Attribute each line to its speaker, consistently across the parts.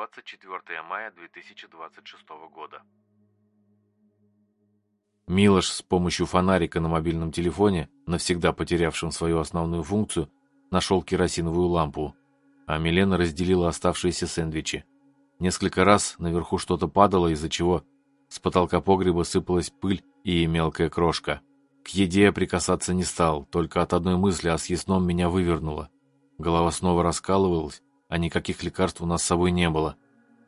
Speaker 1: 24 мая 2026 года. Милош с помощью фонарика на мобильном телефоне, навсегда потерявшим свою основную функцию, нашел керосиновую лампу, а Милена разделила оставшиеся сэндвичи. Несколько раз наверху что-то падало, из-за чего с потолка погреба сыпалась пыль и мелкая крошка. К еде я прикасаться не стал, только от одной мысли о съестном меня вывернуло. Голова снова раскалывалась, а никаких лекарств у нас с собой не было.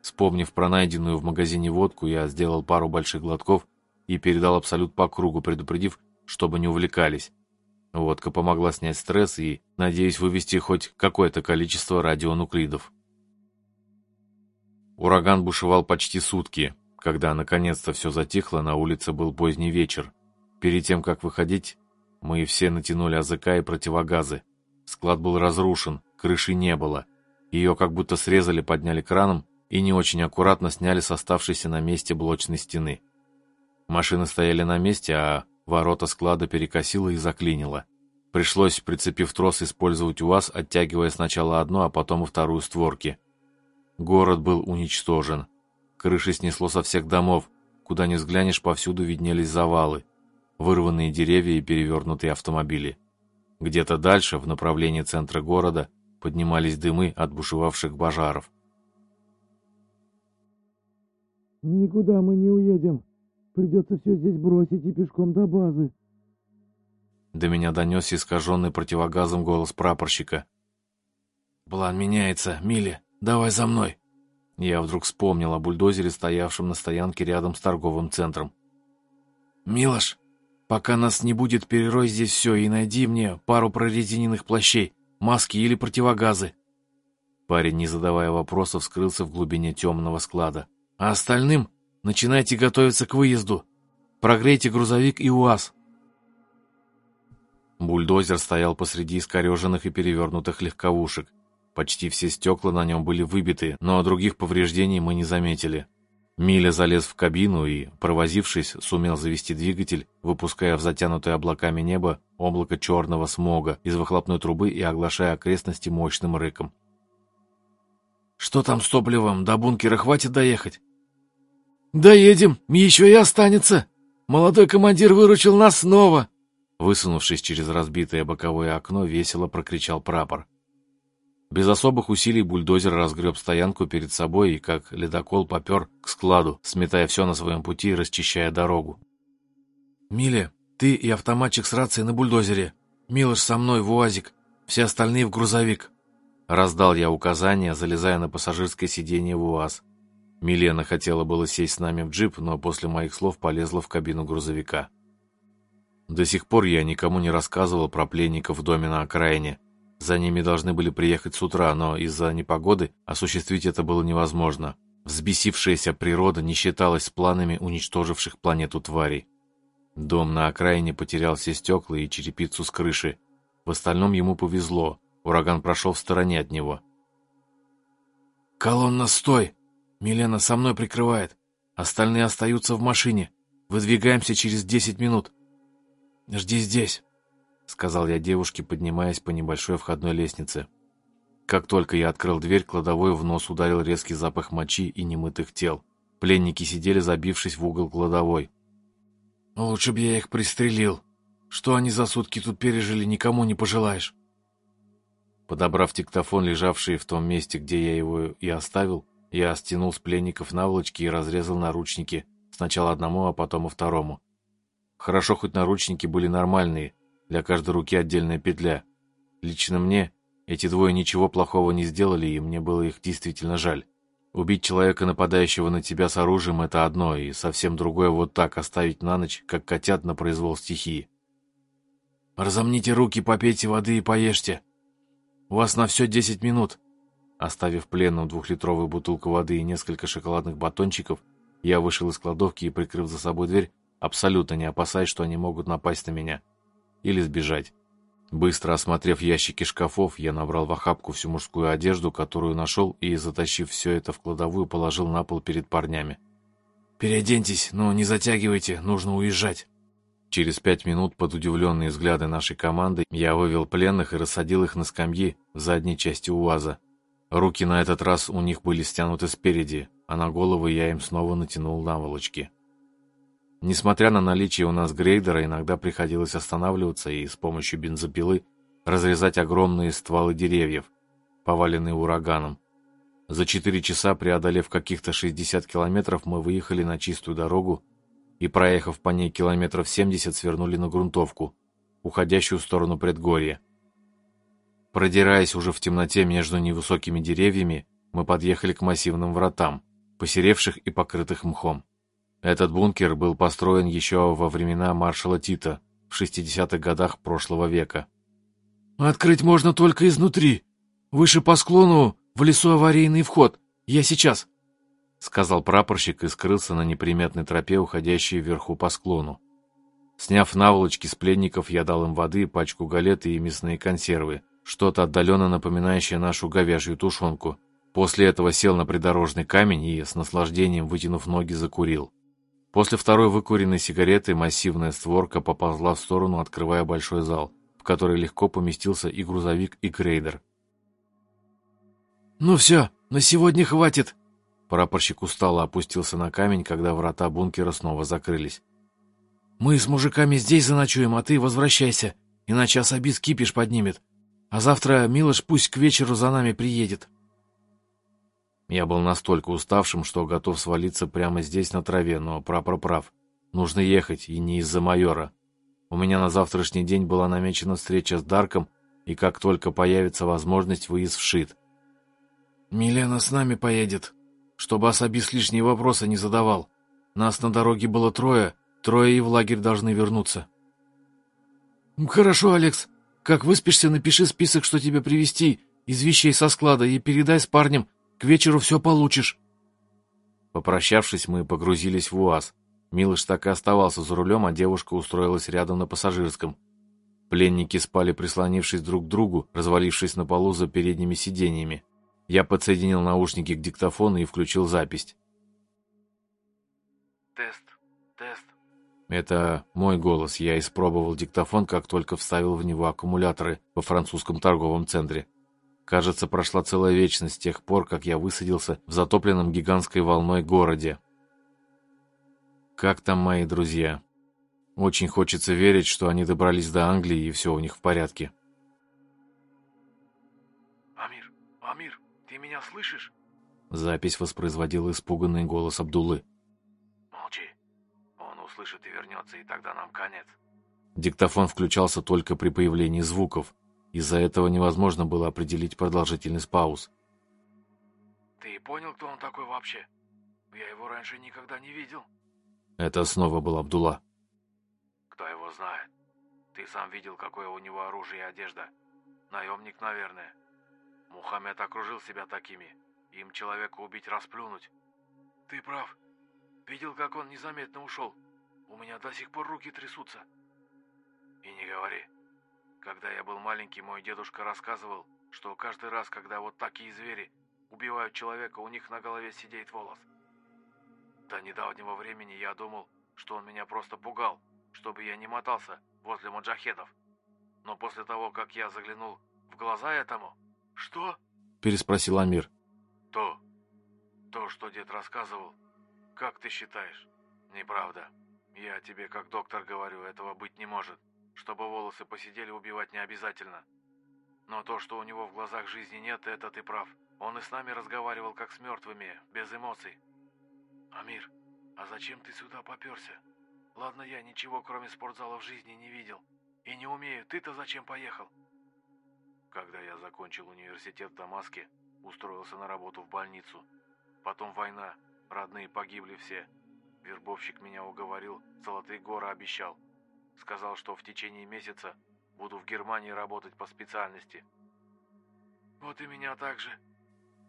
Speaker 1: Вспомнив про найденную в магазине водку, я сделал пару больших глотков и передал абсолют по кругу, предупредив, чтобы не увлекались. Водка помогла снять стресс и, надеюсь, вывести хоть какое-то количество радионуклидов. Ураган бушевал почти сутки. Когда наконец-то все затихло, на улице был поздний вечер. Перед тем, как выходить, мы все натянули АЗК и противогазы. Склад был разрушен, крыши не было. Ее как будто срезали, подняли краном и не очень аккуратно сняли с оставшейся на месте блочной стены. Машины стояли на месте, а ворота склада перекосило и заклинило. Пришлось, прицепив трос, использовать УАЗ, оттягивая сначала одну, а потом и вторую створки. Город был уничтожен. Крыши снесло со всех домов. Куда ни взглянешь, повсюду виднелись завалы, вырванные деревья и перевернутые автомобили. Где-то дальше, в направлении центра города, поднимались дымы от бушевавших пожаров.
Speaker 2: «Никуда мы не уедем», Придется все здесь бросить и пешком до базы.
Speaker 1: До меня донесся искаженный противогазом голос прапорщика. «План меняется. Милли, давай за мной!» Я вдруг вспомнил о бульдозере, стоявшем на стоянке рядом с торговым центром. «Милош, пока нас не будет, перерой здесь все и найди мне пару прорезиненных плащей, маски или противогазы». Парень, не задавая вопросов, скрылся в глубине темного склада. «А остальным Начинайте готовиться к выезду. Прогрейте грузовик и УАЗ. Бульдозер стоял посреди искореженных и перевернутых легковушек. Почти все стекла на нем были выбиты, но других повреждений мы не заметили. Миля залез в кабину и, провозившись, сумел завести двигатель, выпуская в затянутое облаками небо облако черного смога из выхлопной трубы и оглашая окрестности мощным рыком. «Что там с топливом? До бункера хватит доехать?» «Доедем, еще и останется! Молодой командир выручил нас снова!» Высунувшись через разбитое боковое окно, весело прокричал прапор. Без особых усилий бульдозер разгреб стоянку перед собой и, как ледокол, попер к складу, сметая все на своем пути и расчищая дорогу. «Миля, ты и автоматчик с рацией на бульдозере. Милош со мной в УАЗик, все остальные в грузовик». Раздал я указания, залезая на пассажирское сиденье в УАЗ. Милена хотела было сесть с нами в джип, но после моих слов полезла в кабину грузовика. До сих пор я никому не рассказывал про пленников в доме на окраине. За ними должны были приехать с утра, но из-за непогоды осуществить это было невозможно. Взбесившаяся природа не считалась с планами уничтоживших планету тварей. Дом на окраине потерял все стекла и черепицу с крыши. В остальном ему повезло, ураган прошел в стороне от него. «Колонна, стой!» Милена со мной прикрывает. Остальные остаются в машине. Выдвигаемся через десять минут. Жди здесь, — сказал я девушке, поднимаясь по небольшой входной лестнице. Как только я открыл дверь, кладовой в нос ударил резкий запах мочи и немытых тел. Пленники сидели, забившись в угол кладовой. «Лучше бы я их пристрелил. Что они за сутки тут пережили, никому не пожелаешь». Подобрав диктофон, лежавший в том месте, где я его и оставил, я стянул с пленников наволочки и разрезал наручники, сначала одному, а потом и второму. Хорошо, хоть наручники были нормальные, для каждой руки отдельная петля. Лично мне эти двое ничего плохого не сделали, и мне было их действительно жаль. Убить человека, нападающего на тебя с оружием, это одно, и совсем другое вот так оставить на ночь, как котят на произвол стихии. «Разомните руки, попейте воды и поешьте. У вас на все десять минут», Оставив пленным двухлитровую бутылку воды и несколько шоколадных батончиков, я вышел из кладовки и, прикрыв за собой дверь, абсолютно не опасаясь, что они могут напасть на меня. Или сбежать. Быстро осмотрев ящики шкафов, я набрал в охапку всю мужскую одежду, которую нашел, и, затащив все это в кладовую, положил на пол перед парнями. «Переоденьтесь, но не затягивайте, нужно уезжать». Через пять минут, под удивленные взгляды нашей команды, я вывел пленных и рассадил их на скамьи в задней части УАЗа. Руки на этот раз у них были стянуты спереди, а на голову я им снова натянул наволочки. Несмотря на наличие у нас грейдера, иногда приходилось останавливаться и с помощью бензопилы разрезать огромные стволы деревьев, поваленные ураганом. За четыре часа, преодолев каких-то 60 километров, мы выехали на чистую дорогу и, проехав по ней километров 70, свернули на грунтовку, уходящую в сторону предгорья. Продираясь уже в темноте между невысокими деревьями, мы подъехали к массивным вратам, посеревших и покрытых мхом. Этот бункер был построен еще во времена маршала Тита в 60-х годах прошлого века.
Speaker 2: «Открыть можно только изнутри. Выше по склону, в лесу аварийный вход. Я сейчас», —
Speaker 1: сказал прапорщик и скрылся на неприметной тропе, уходящей вверху по склону. Сняв наволочки с пленников, я дал им воды, пачку галеты и мясные консервы, что-то отдаленно напоминающее нашу говяжью тушенку. После этого сел на придорожный камень и, с наслаждением вытянув ноги, закурил. После второй выкуренной сигареты массивная створка поползла в сторону, открывая большой зал, в который легко поместился и грузовик, и грейдер.
Speaker 2: «Ну все, на сегодня хватит!»
Speaker 1: Прапорщик устало опустился на камень, когда врата бункера снова закрылись.
Speaker 2: «Мы с мужиками здесь заночуем, а ты возвращайся, иначе особист кипиш поднимет. А завтра Милош пусть к вечеру за нами приедет».
Speaker 1: Я был настолько уставшим, что готов свалиться прямо здесь на траве, но прапор прав. Нужно ехать, и не из-за майора. У меня на завтрашний день была намечена встреча с Дарком, и как только появится возможность, выезд в Шит.
Speaker 2: «Милена с нами поедет, чтобы особист лишние вопросы не задавал. Нас на дороге было трое, трое и в лагерь должны вернуться». «Хорошо, Алекс. Как выспишься, напиши список, что тебе привезти из вещей со склада, и передай с парнем, к вечеру все получишь.
Speaker 1: Попрощавшись, мы погрузились в УАЗ. Милыш так и оставался за рулем, а девушка устроилась рядом на пассажирском. Пленники спали, прислонившись друг к другу, развалившись на полу за передними сиденьями. Я подсоединил наушники к диктофону и включил запись.
Speaker 2: «Тест, тест».
Speaker 1: Это мой голос. Я испробовал диктофон, как только вставил в него аккумуляторы во французском торговом центре. Кажется, прошла целая вечность с тех пор, как я высадился в затопленном гигантской волной городе. Как там мои друзья? Очень хочется верить, что они добрались до Англии и все у них в порядке.
Speaker 2: «Амир, Амир, ты меня слышишь?»
Speaker 1: Запись воспроизводила испуганный голос Абдуллы.
Speaker 2: «Молчи. Он услышит и вернется, и тогда нам конец».
Speaker 1: Диктофон включался только при появлении звуков. Из-за этого невозможно было определить продолжительность пауз.
Speaker 2: «Ты понял, кто он такой вообще? Я его раньше никогда не видел».
Speaker 1: Это снова был Абдулла.
Speaker 2: «Кто его знает? Ты сам видел, какое у него оружие и одежда. Наемник, наверное. Мухаммед окружил себя такими. Им человека убить, расплюнуть. Ты прав. Видел, как он незаметно ушел. У меня до сих пор руки трясутся. И не говори. Когда я был маленький, мой дедушка рассказывал, что каждый раз, когда вот такие звери убивают человека, у них на голове сидит волос. До недавнего времени я думал, что он меня просто пугал, чтобы я не мотался возле маджахедов. Но после того, как я заглянул в глаза этому... «Что?»
Speaker 1: — переспросил Амир.
Speaker 2: «То. То, что дед рассказывал. Как ты считаешь? Неправда. Я тебе, как доктор, говорю, этого быть не может. Чтобы волосы посидели, убивать не обязательно. Но то, что у него в глазах жизни нет, это ты прав. Он и с нами разговаривал, как с мертвыми, без эмоций. Амир, а зачем ты сюда поперся? Ладно, я ничего, кроме спортзала в жизни не видел. И не умею. Ты-то зачем поехал? Когда я закончил университет в Дамаске, устроился на работу в больницу. Потом война, родные погибли все. Вербовщик меня уговорил, золотые горы обещал. Сказал, что в течение месяца буду в Германии работать по специальности. Вот и меня так же.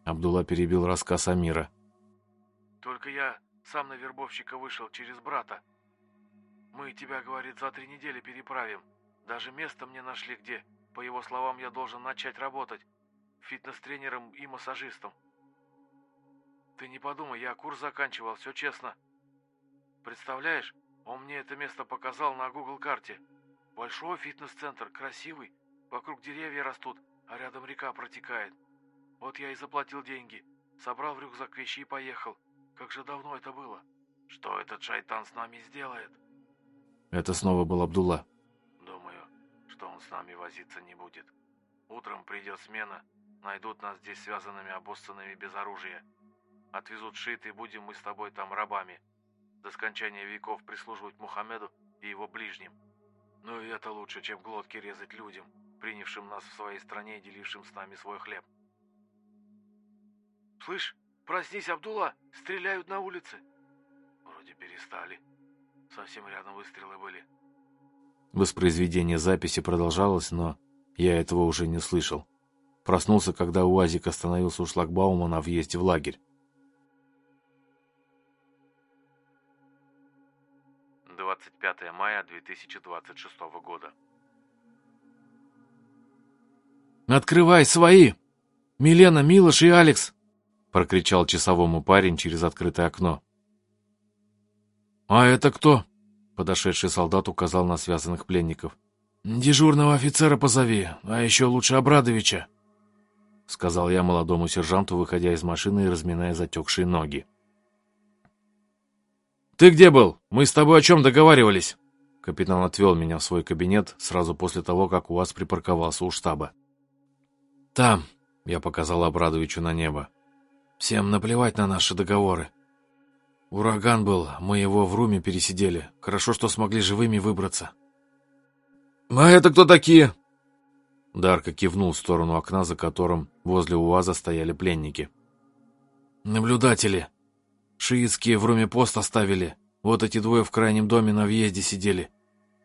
Speaker 1: Абдулла перебил рассказ Амира.
Speaker 2: Только я сам на вербовщика вышел через брата. Мы тебя, говорит, за три недели переправим. Даже место мне нашли, где, по его словам, я должен начать работать фитнес-тренером и массажистом. Ты не подумай, я курс заканчивал, все честно. Представляешь, он мне это место показал на Google карте. Большой фитнес-центр, красивый. Вокруг деревья растут, а рядом река протекает. Вот я и заплатил деньги. Собрал в рюкзак вещи и поехал. Как же давно это было? Что этот шайтан с нами сделает?
Speaker 1: Это снова был Абдулла.
Speaker 2: Думаю, что он с нами возиться не будет. Утром придет смена, найдут нас здесь связанными, обоссанными без оружия. Отвезут шит, и будем мы с тобой там рабами. До скончания веков прислуживать Мухаммеду и его ближним. Ну и это лучше, чем глотки резать людям, принявшим нас в своей стране и делившим с нами свой хлеб. Слышь, проснись, Абдулла, стреляют на улице. Вроде перестали. Совсем рядом выстрелы были.
Speaker 1: Воспроизведение записи продолжалось, но я этого уже не слышал. Проснулся, когда УАЗик остановился у шлагбаума на въезде в лагерь.
Speaker 2: 25 мая 2026 года.
Speaker 1: «Открывай свои! Милена, Милош и Алекс!» прокричал часовому парень через открытое окно. «А это кто?» Подошедший солдат указал на связанных пленников. «Дежурного офицера позови, а еще лучше Абрадовича», — сказал я молодому сержанту, выходя из машины и разминая затекшие ноги. «Ты где был? Мы с тобой о чем договаривались?» Капитан отвел меня в свой кабинет сразу после того, как УАЗ припарковался у штаба. «Там», — я показал Абрадовичу на небо. «Всем наплевать на наши договоры. Ураган был, мы его в руме пересидели. Хорошо, что смогли живыми выбраться». «А это кто такие?» Дарка кивнул в сторону окна, за которым возле УАЗа стояли пленники. «Наблюдатели. Шиитские в руме пост оставили. Вот эти двое в крайнем доме на въезде сидели.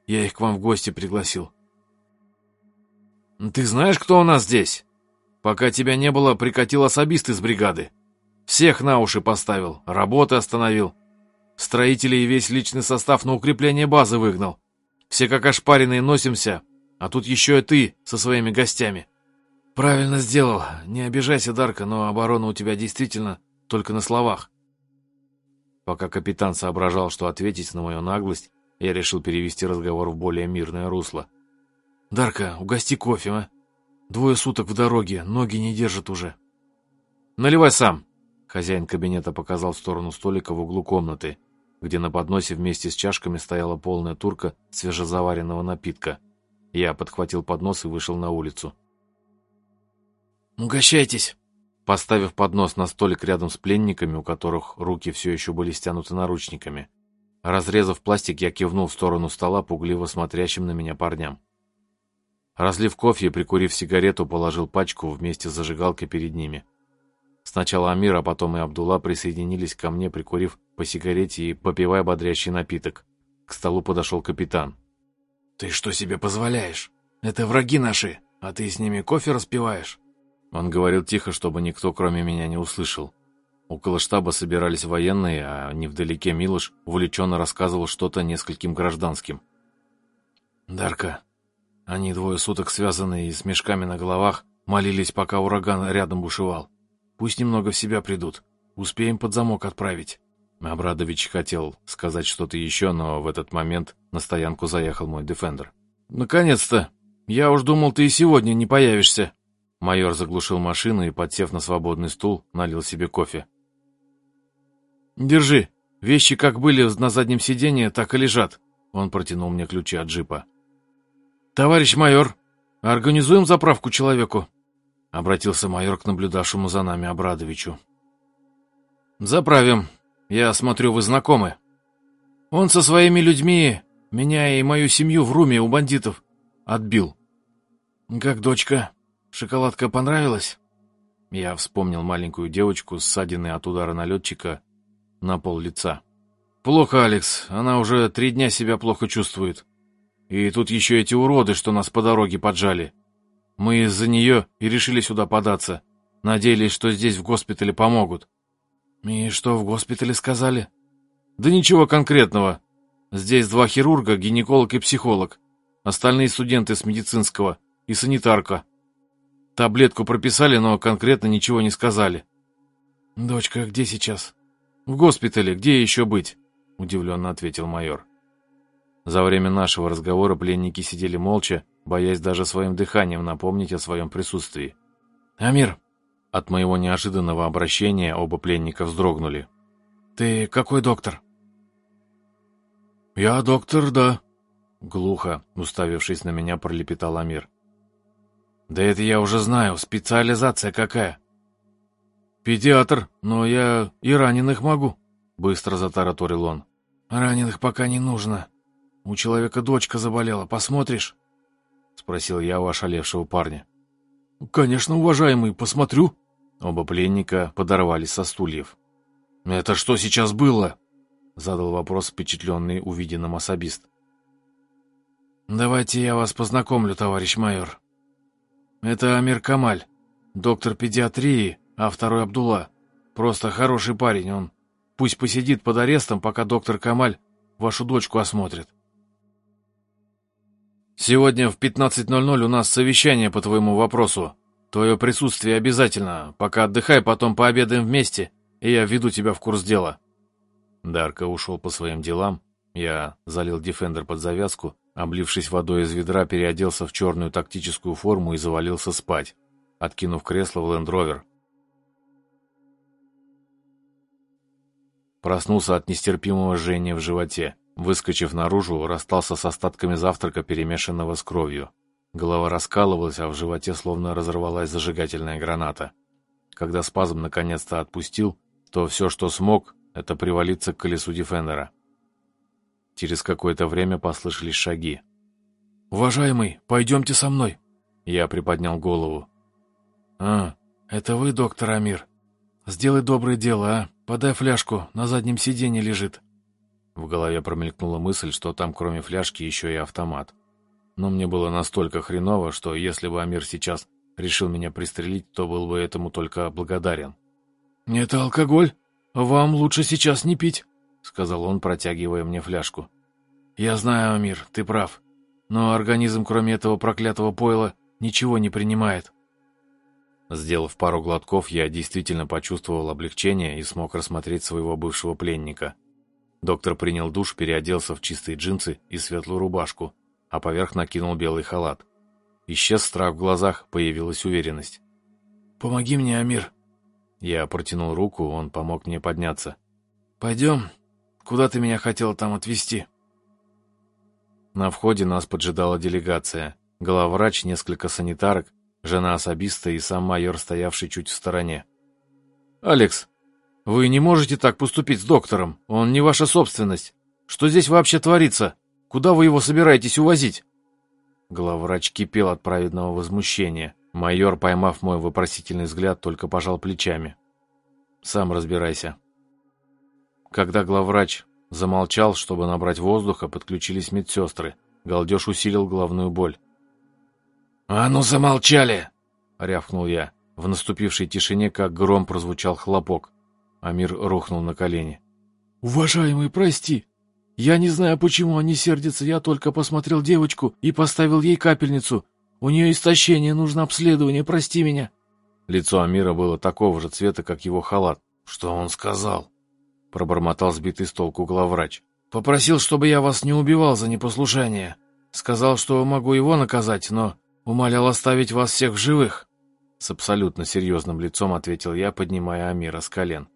Speaker 1: Я их к вам в гости пригласил». «Ты знаешь, кто у нас здесь? Пока тебя не было, прикатил особист из бригады. Всех на уши поставил, работы остановил. Строителей и весь личный состав на укрепление базы выгнал. Все как ошпаренные носимся, а тут еще и ты со своими гостями. Правильно сделал. Не обижайся, Дарка, но оборона у тебя действительно только на словах. Пока капитан соображал, что ответить на мою наглость, я решил перевести разговор в более мирное русло. «Дарка, угости кофе, а? Двое суток в дороге, ноги не держат уже». «Наливай сам», Хозяин кабинета показал в сторону столика в углу комнаты, где на подносе вместе с чашками стояла полная турка свежезаваренного напитка. Я подхватил поднос и вышел на улицу. «Угощайтесь!» Поставив поднос на столик рядом с пленниками, у которых руки все еще были стянуты наручниками, разрезав пластик, я кивнул в сторону стола, пугливо смотрящим на меня парням. Разлив кофе и прикурив сигарету, положил пачку вместе с зажигалкой перед ними. Сначала Амир, а потом и Абдулла присоединились ко мне, прикурив по сигарете и попивая бодрящий напиток. К столу подошел капитан. «Ты что себе позволяешь? Это враги наши, а ты с ними кофе распиваешь?» Он говорил тихо, чтобы никто, кроме меня, не услышал. Около штаба собирались военные, а невдалеке Милош увлеченно рассказывал что-то нескольким гражданским. «Дарка, они двое суток связанные и с мешками на головах молились, пока ураган рядом бушевал. Пусть немного в себя придут. Успеем под замок отправить». Абрадович хотел сказать что-то еще, но в этот момент на стоянку заехал мой дефендер. «Наконец-то! Я уж думал, ты и сегодня не появишься!» Майор заглушил машину и, подсев на свободный стул, налил себе кофе. «Держи. Вещи как были на заднем сиденье, так и лежат». Он протянул мне ключи от джипа. «Товарищ майор, организуем заправку человеку?» — обратился майор к наблюдавшему за нами Абрадовичу. «Заправим. Я смотрю, вы знакомы. Он со своими людьми меня и мою семью в руме у бандитов отбил. Как дочка? Шоколадка понравилась?» Я вспомнил маленькую девочку с ссадиной от удара налетчика на пол лица. «Плохо, Алекс. Она уже три дня себя плохо чувствует. И тут еще эти уроды, что нас по дороге поджали. Мы из-за нее и решили сюда податься. Надеялись, что здесь в госпитале помогут. И что в госпитале сказали? Да ничего конкретного. Здесь два хирурга, гинеколог и психолог. Остальные студенты с медицинского и санитарка. Таблетку прописали, но конкретно ничего не сказали. «Дочка где сейчас?» «В госпитале. Где еще быть?» — удивленно ответил майор. За время нашего разговора пленники сидели молча, боясь даже своим дыханием напомнить о своем присутствии. «Амир, От моего неожиданного обращения оба пленника вздрогнули.
Speaker 2: «Ты какой доктор?»
Speaker 1: «Я доктор, да», — глухо, уставившись на меня, пролепетал Амир.
Speaker 2: «Да это я уже знаю. Специализация какая?»
Speaker 1: «Педиатр, но я и раненых могу», — быстро затараторил он.
Speaker 2: «Раненых пока не нужно. У человека дочка заболела. Посмотришь?»
Speaker 1: — спросил я у ошалевшего парня.
Speaker 2: «Конечно, уважаемый, посмотрю».
Speaker 1: Оба пленника подорвались со стульев.
Speaker 2: «Это что сейчас было?»
Speaker 1: — задал вопрос впечатленный увиденным особист.
Speaker 2: «Давайте я вас познакомлю, товарищ майор. Это Амир Камаль, доктор педиатрии, а второй Абдулла. Просто хороший парень, он пусть посидит под арестом, пока доктор Камаль вашу дочку осмотрит. Сегодня в 15.00 у нас совещание по твоему вопросу. Твое присутствие обязательно. Пока отдыхай, потом пообедаем вместе, и я введу тебя в курс дела».
Speaker 1: Дарка ушел по своим делам. Я залил дефендер под завязку, облившись водой из ведра, переоделся в черную тактическую форму и завалился спать, откинув кресло в лендровер. Проснулся от нестерпимого жжения в животе. Выскочив наружу, расстался с остатками завтрака, перемешанного с кровью. Голова раскалывалась, а в животе словно разорвалась зажигательная граната. Когда спазм наконец-то отпустил, то все, что смог, это привалиться к колесу Дефендера. Через какое-то время послышались шаги.
Speaker 2: «Уважаемый, пойдемте со мной!»
Speaker 1: Я приподнял голову.
Speaker 2: «А, это вы, доктор Амир? Сделай доброе дело, а? Подай фляжку, на заднем сиденье лежит».
Speaker 1: В голове промелькнула мысль, что там кроме фляжки еще и автомат. Но мне было настолько хреново, что если бы Амир сейчас решил меня пристрелить, то был бы этому только благодарен.
Speaker 2: «Это алкоголь. Вам лучше сейчас не пить», —
Speaker 1: сказал он, протягивая мне фляжку.
Speaker 2: «Я знаю, Амир, ты прав. Но организм, кроме этого проклятого пойла, ничего не принимает».
Speaker 1: Сделав пару глотков, я действительно почувствовал облегчение и смог рассмотреть своего бывшего пленника — Доктор принял душ, переоделся в чистые джинсы и светлую рубашку, а поверх накинул белый халат. Исчез страх в глазах, появилась уверенность.
Speaker 2: «Помоги мне, Амир!»
Speaker 1: Я протянул руку, он помог мне подняться.
Speaker 2: «Пойдем. Куда ты меня хотел там отвезти?»
Speaker 1: На входе нас поджидала делегация. Главврач, несколько санитарок, жена особиста и сам майор, стоявший чуть в стороне.
Speaker 2: «Алекс, вы не можете так поступить с доктором. Он не ваша собственность. Что здесь вообще творится? Куда вы его собираетесь увозить?»
Speaker 1: Главврач кипел от праведного возмущения. Майор, поймав мой вопросительный взгляд, только пожал плечами. «Сам разбирайся». Когда главврач замолчал, чтобы набрать воздуха, подключились медсестры. Галдеж усилил головную боль.
Speaker 2: «А ну замолчали!»
Speaker 1: — рявкнул я. В наступившей тишине, как гром, прозвучал хлопок. Амир рухнул на колени.
Speaker 2: «Уважаемый, прости. Я не знаю, почему они сердятся. Я только посмотрел девочку и поставил ей капельницу. У нее истощение, нужно обследование. Прости меня».
Speaker 1: Лицо Амира было такого же цвета, как его халат.
Speaker 2: «Что он сказал?»
Speaker 1: Пробормотал сбитый с толку главврач.
Speaker 2: «Попросил, чтобы я вас не убивал за непослушание. Сказал, что могу его наказать, но умолял оставить вас всех в живых».
Speaker 1: С абсолютно серьезным лицом ответил я, поднимая Амира с колен.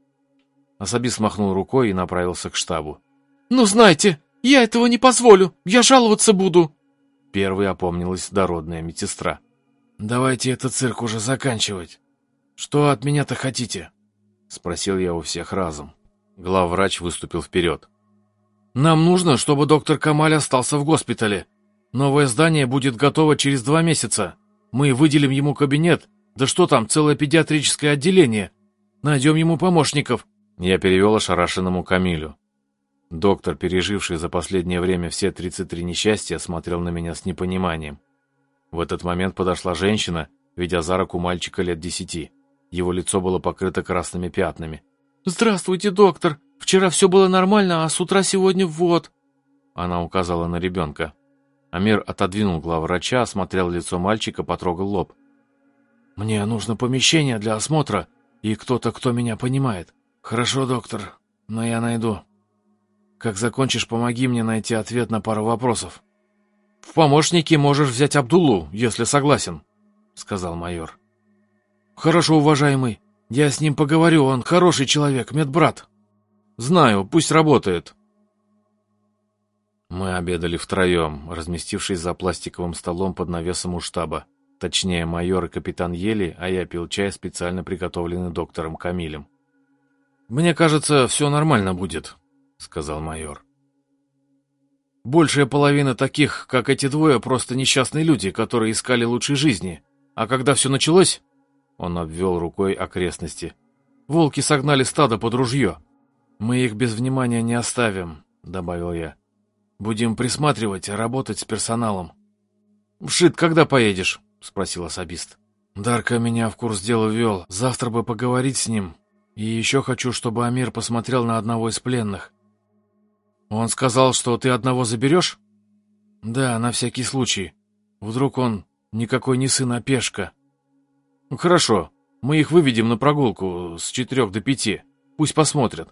Speaker 1: Асабис махнул рукой и направился к штабу.
Speaker 3: «Ну, знайте, я этого не позволю, я жаловаться буду!»
Speaker 1: Первой опомнилась дородная медсестра.
Speaker 2: «Давайте этот цирк уже заканчивать. Что от меня-то хотите?»
Speaker 1: Спросил я у всех разом. Главврач выступил вперед.
Speaker 2: «Нам нужно, чтобы доктор Камаль остался в госпитале. Новое здание будет готово через два месяца. Мы выделим ему кабинет. Да что там, целое педиатрическое отделение. Найдем ему помощников.
Speaker 1: Я перевел ошарашенному Камилю. Доктор, переживший за последнее время все 33 несчастья, смотрел на меня с непониманием. В этот момент подошла женщина, ведя за руку мальчика лет десяти. Его лицо было покрыто красными пятнами.
Speaker 3: «Здравствуйте, доктор! Вчера все было нормально, а с утра сегодня вот...»
Speaker 1: Она указала на ребенка. Амир отодвинул главврача, осмотрел лицо мальчика, потрогал лоб.
Speaker 2: «Мне нужно помещение для осмотра и кто-то, кто меня понимает. «Хорошо, доктор, но я найду. Как закончишь, помоги мне найти ответ на пару вопросов».
Speaker 3: «В помощники можешь взять Абдулу, если согласен», — сказал майор. «Хорошо, уважаемый. Я с ним поговорю, он хороший человек, медбрат».
Speaker 1: «Знаю, пусть работает». Мы обедали втроем, разместившись за пластиковым столом под навесом у штаба. Точнее, майор и капитан ели, а я пил чай, специально приготовленный доктором Камилем.
Speaker 3: «Мне кажется, все нормально будет», — сказал майор. «Большая половина таких, как эти двое, просто несчастные люди, которые искали лучшей жизни. А когда все началось...» Он обвел рукой окрестности. «Волки согнали стадо под ружье. Мы их без внимания не оставим», — добавил я. «Будем присматривать, работать с персоналом». «Вшит, когда поедешь?» — спросил особист. «Дарка меня в курс дела ввел. Завтра бы поговорить с ним. И еще хочу, чтобы Амир посмотрел на одного из пленных». «Он сказал, что ты одного заберешь?» «Да, на всякий случай. Вдруг он никакой не сын, а пешка». «Ну, «Хорошо. Мы их выведем на прогулку с четырех до пяти. Пусть посмотрят».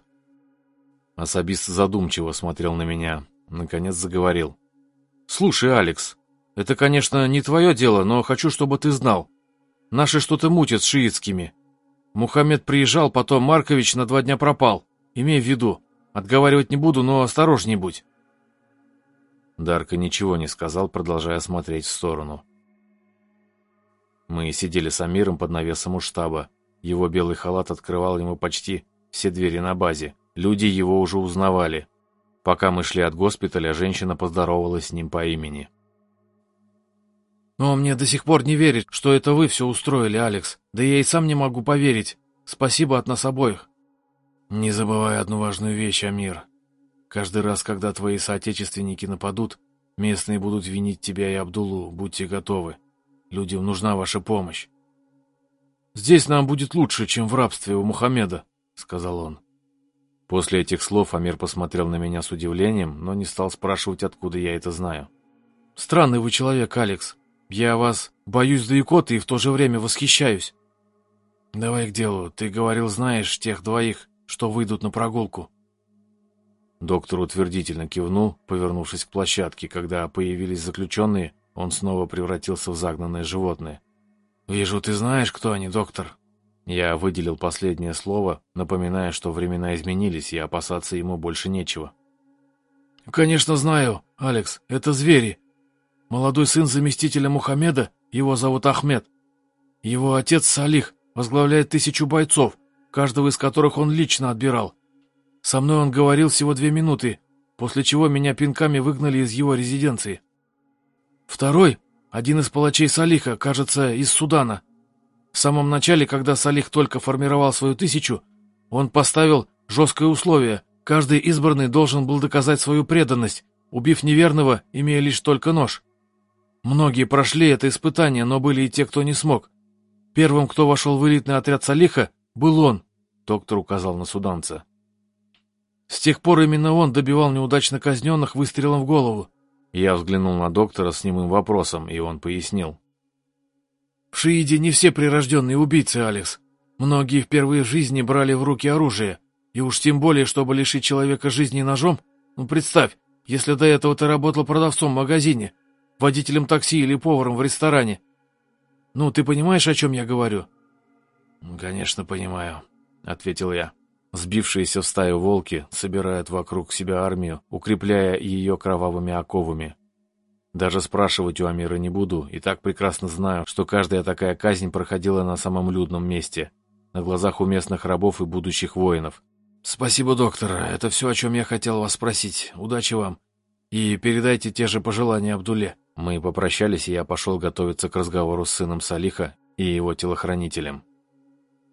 Speaker 1: Особист задумчиво смотрел на меня. Наконец заговорил.
Speaker 3: «Слушай, Алекс, это, конечно, не твое дело, но хочу, чтобы ты знал. Наши что-то мутят с шиитскими. Мухаммед приезжал, потом Маркович на два дня пропал. Имей в виду. Отговаривать не буду, но осторожней будь.
Speaker 1: Дарка ничего не сказал, продолжая смотреть в сторону. Мы сидели с Амиром под навесом у штаба. Его белый халат открывал ему почти все двери на базе. Люди его уже узнавали. Пока мы шли от госпиталя, женщина поздоровалась с ним по имени.
Speaker 3: Но мне до сих пор не верит, что это вы все устроили, Алекс. Да я и сам не могу поверить. Спасибо от нас обоих. Не забывай одну важную вещь, Амир. Каждый раз, когда твои соотечественники нападут, местные будут винить тебя и Абдулу. Будьте готовы. Людям нужна ваша помощь. Здесь нам будет лучше, чем в рабстве у Мухаммеда, — сказал он.
Speaker 1: После этих слов Амир посмотрел на меня с удивлением, но не стал спрашивать, откуда я это знаю.
Speaker 3: «Странный вы человек, Алекс. Я вас боюсь до икоты и в то же время восхищаюсь. Давай к делу. Ты говорил, знаешь тех двоих, что выйдут на прогулку.
Speaker 1: Доктор утвердительно кивнул, повернувшись к площадке. Когда появились заключенные, он снова превратился в загнанное животное.
Speaker 3: «Вижу, ты знаешь, кто они, доктор».
Speaker 1: Я выделил последнее слово, напоминая, что времена изменились, и опасаться ему больше нечего.
Speaker 3: «Конечно знаю, Алекс, это звери. Молодой сын заместителя Мухаммеда, его зовут Ахмед. Его отец Салих возглавляет тысячу бойцов, каждого из которых он лично отбирал. Со мной он говорил всего две минуты, после чего меня пинками выгнали из его резиденции. Второй — один из палачей Салиха, кажется, из Судана. В самом начале, когда Салих только формировал свою тысячу, он поставил жесткое условие. Каждый избранный должен был доказать свою преданность, убив неверного, имея лишь только нож. Многие прошли это испытание, но были и те, кто не смог. Первым, кто вошел в элитный отряд Салиха, был он, доктор указал на суданца. С тех пор именно он добивал неудачно казненных выстрелом в голову.
Speaker 1: Я взглянул на доктора с немым вопросом, и он пояснил.
Speaker 3: В Шииде не все прирожденные убийцы, Алекс. Многие впервые в жизни брали в руки оружие. И уж тем более, чтобы лишить человека жизни ножом. Ну, представь, если до этого ты работал продавцом в магазине, водителем такси или поваром в ресторане. Ну, ты понимаешь, о чем я говорю?»
Speaker 1: «Конечно, понимаю», — ответил я. Сбившиеся в стаю волки собирают вокруг себя армию, укрепляя ее кровавыми оковами. Даже спрашивать у Амира не буду, и так прекрасно знаю, что каждая такая казнь проходила на самом людном месте, на глазах у местных рабов и будущих воинов.
Speaker 3: «Спасибо, доктор, это все, о чем я хотел вас спросить. Удачи вам. И передайте те же пожелания Абдуле».
Speaker 1: Мы попрощались, и я пошел готовиться к разговору с сыном Салиха и его телохранителем.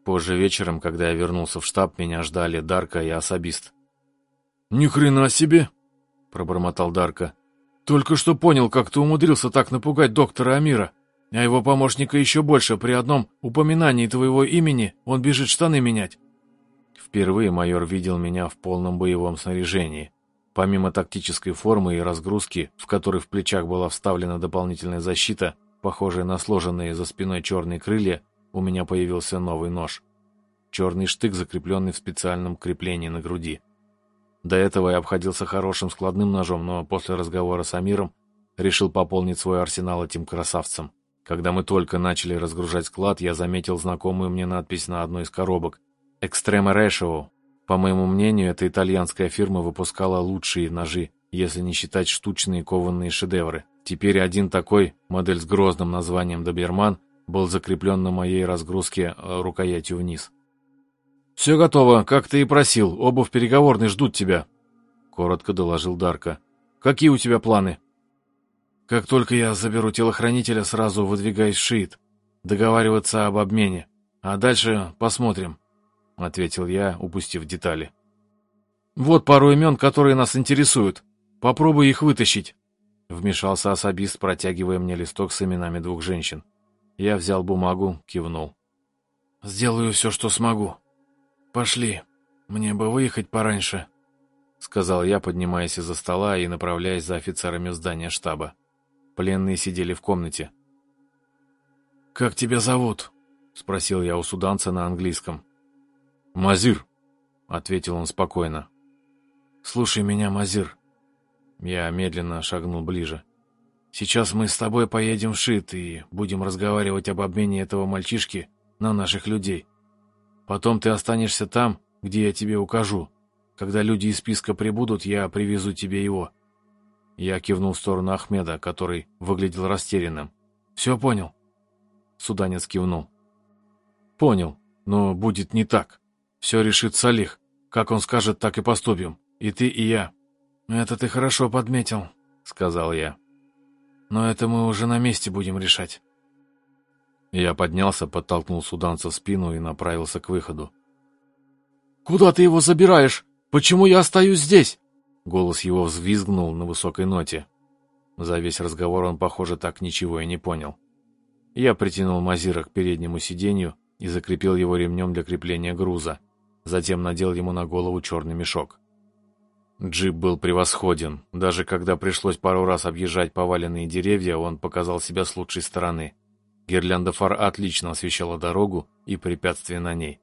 Speaker 1: Позже вечером, когда я вернулся в штаб, меня ждали Дарка и особист.
Speaker 3: «Ни хрена себе!» — пробормотал Дарка. «Только что понял, как ты умудрился так напугать доктора Амира, а его помощника еще больше. При одном упоминании твоего имени он бежит штаны менять».
Speaker 1: Впервые майор видел меня в полном боевом снаряжении. Помимо тактической формы и разгрузки, в которой в плечах была вставлена дополнительная защита, похожая на сложенные за спиной черные крылья, у меня появился новый нож. Черный штык, закрепленный в специальном креплении на груди. До этого я обходился хорошим складным ножом, но после разговора с Амиром решил пополнить свой арсенал этим красавцем. Когда мы только начали разгружать склад, я заметил знакомую мне надпись на одной из коробок «Экстрема Решео». По моему мнению, эта итальянская фирма выпускала лучшие ножи, если не считать штучные кованные шедевры. Теперь один такой, модель с грозным названием «Доберман», был закреплен на моей разгрузке э, рукоятью вниз. «Все готово, как ты и просил. Оба в переговорной ждут тебя», — коротко доложил Дарка. «Какие у тебя планы?» «Как только я заберу телохранителя, сразу выдвигаюсь в Шиит. Договариваться об обмене. А дальше посмотрим», — ответил я, упустив детали. «Вот пару имен, которые нас интересуют. Попробуй их вытащить», — вмешался особист, протягивая мне листок с именами двух женщин. Я взял бумагу, кивнул. «Сделаю все, что смогу. Пошли. Мне бы выехать пораньше», — сказал я, поднимаясь из-за стола и направляясь за офицерами здания штаба. Пленные сидели в комнате. «Как тебя зовут?» — спросил я у суданца на английском. «Мазир», — ответил он спокойно. «Слушай меня, Мазир». Я медленно шагнул ближе. Сейчас мы с тобой поедем в Шит и будем разговаривать об обмене этого мальчишки на наших людей. Потом ты останешься там, где я тебе укажу. Когда люди из списка прибудут, я привезу тебе его». Я кивнул в сторону Ахмеда, который выглядел растерянным. «Все понял?» Суданец кивнул. «Понял, но будет не так. Все решит Салих. Как он скажет, так и поступим. И ты, и я». «Это ты хорошо подметил», — сказал я. Но это мы уже на месте будем решать. Я поднялся, подтолкнул суданца в спину и направился к выходу. «Куда ты его забираешь? Почему я остаюсь здесь?» Голос его взвизгнул на высокой ноте. За весь разговор он, похоже, так ничего и не понял. Я притянул Мазира к переднему сиденью и закрепил его ремнем для крепления груза. Затем надел ему на голову черный мешок. Джип был превосходен. Даже когда пришлось пару раз объезжать поваленные деревья, он показал себя с лучшей стороны. Гирлянда фар отлично освещала дорогу и препятствия на ней.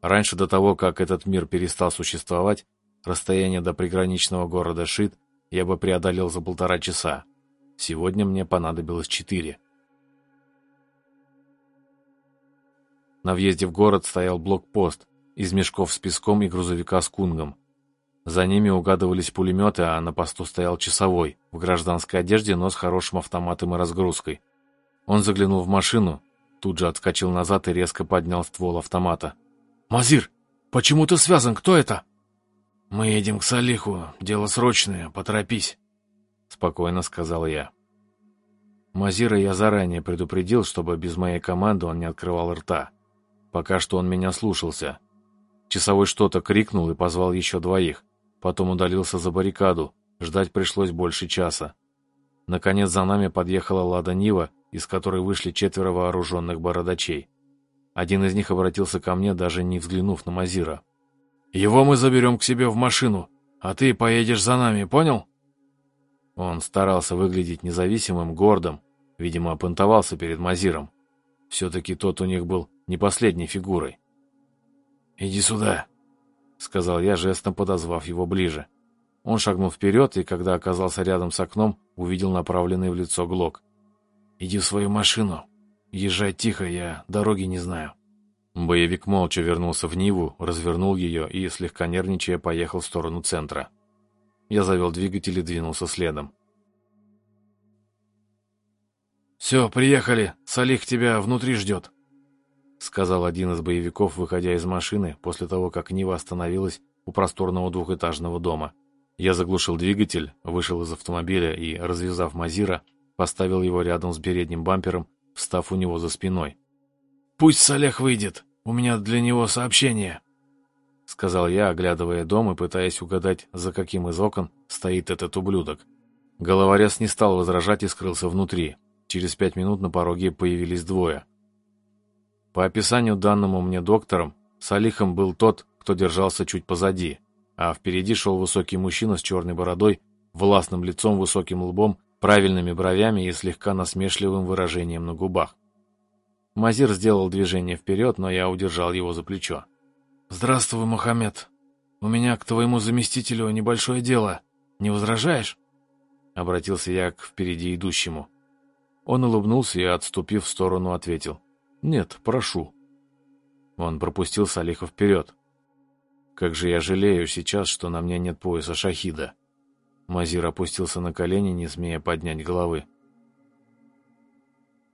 Speaker 1: Раньше до того, как этот мир перестал существовать, расстояние до приграничного города Шит я бы преодолел за полтора часа. Сегодня мне понадобилось четыре. На въезде в город стоял блокпост из мешков с песком и грузовика с кунгом. За ними угадывались пулеметы, а на посту стоял часовой, в гражданской одежде, но с хорошим автоматом и разгрузкой. Он заглянул в машину, тут же отскочил назад и резко поднял ствол автомата. «Мазир, почему ты связан? Кто это?» «Мы едем к Салиху. Дело срочное. Поторопись», — спокойно сказал я. Мазира я заранее предупредил, чтобы без моей команды он не открывал рта. Пока что он меня слушался. Часовой что-то крикнул и позвал еще двоих. Потом удалился за баррикаду. Ждать пришлось больше часа. Наконец за нами подъехала Лада Нива, из которой вышли четверо вооруженных бородачей. Один из них обратился ко мне, даже не взглянув на Мазира. «Его мы заберем к себе в машину, а ты поедешь за нами, понял?» Он старался выглядеть независимым, гордым, видимо, опонтовался перед Мазиром. Все-таки тот у них был не последней фигурой. «Иди сюда», — сказал я, жестом подозвав его ближе. Он шагнул вперед и, когда оказался рядом с окном, увидел направленный в лицо глок. «Иди в свою машину. Езжай тихо, я дороги не знаю». Боевик молча вернулся в Ниву, развернул ее и, слегка нервничая, поехал в сторону центра. Я завел двигатель и двинулся следом. «Все, приехали. Салих тебя внутри ждет», — сказал один из боевиков, выходя из машины после того, как Нива остановилась у просторного двухэтажного дома. Я заглушил двигатель, вышел из автомобиля и, развязав Мазира, поставил его рядом с передним бампером, встав у него за спиной. «Пусть Салех выйдет, у меня для него сообщение», — сказал я, оглядывая дом и пытаясь угадать, за каким из окон стоит этот ублюдок. Головорез не стал возражать и скрылся внутри. Через пять минут на пороге появились двое — по описанию данному мне доктором, Салихом был тот, кто держался чуть позади, а впереди шел высокий мужчина с черной бородой, властным лицом, высоким лбом, правильными бровями и слегка насмешливым выражением на губах. Мазир сделал движение вперед, но я удержал его за плечо. «Здравствуй, Мухаммед. У меня к твоему заместителю небольшое дело. Не возражаешь?» Обратился я к впереди идущему. Он улыбнулся и, отступив в сторону, ответил. «Нет, прошу». Он пропустил Салиха вперед. Как же я жалею сейчас, что на мне нет пояса шахида. Мазир опустился на колени, не смея поднять головы.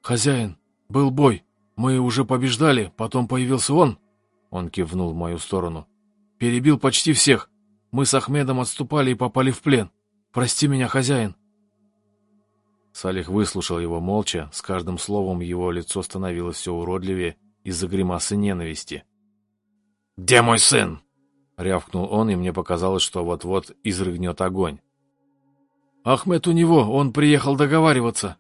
Speaker 3: «Хозяин, был бой. Мы уже побеждали, потом появился он». Он кивнул в мою сторону. «Перебил почти всех. Мы с Ахмедом отступали и попали в плен. Прости меня, хозяин».
Speaker 1: Салих выслушал его молча, с каждым словом его лицо становилось все уродливее из-за гримасы ненависти. «Где мой сын?» — рявкнул он, и мне показалось, что вот-вот изрыгнет огонь.
Speaker 3: «Ахмед у него, он приехал договариваться».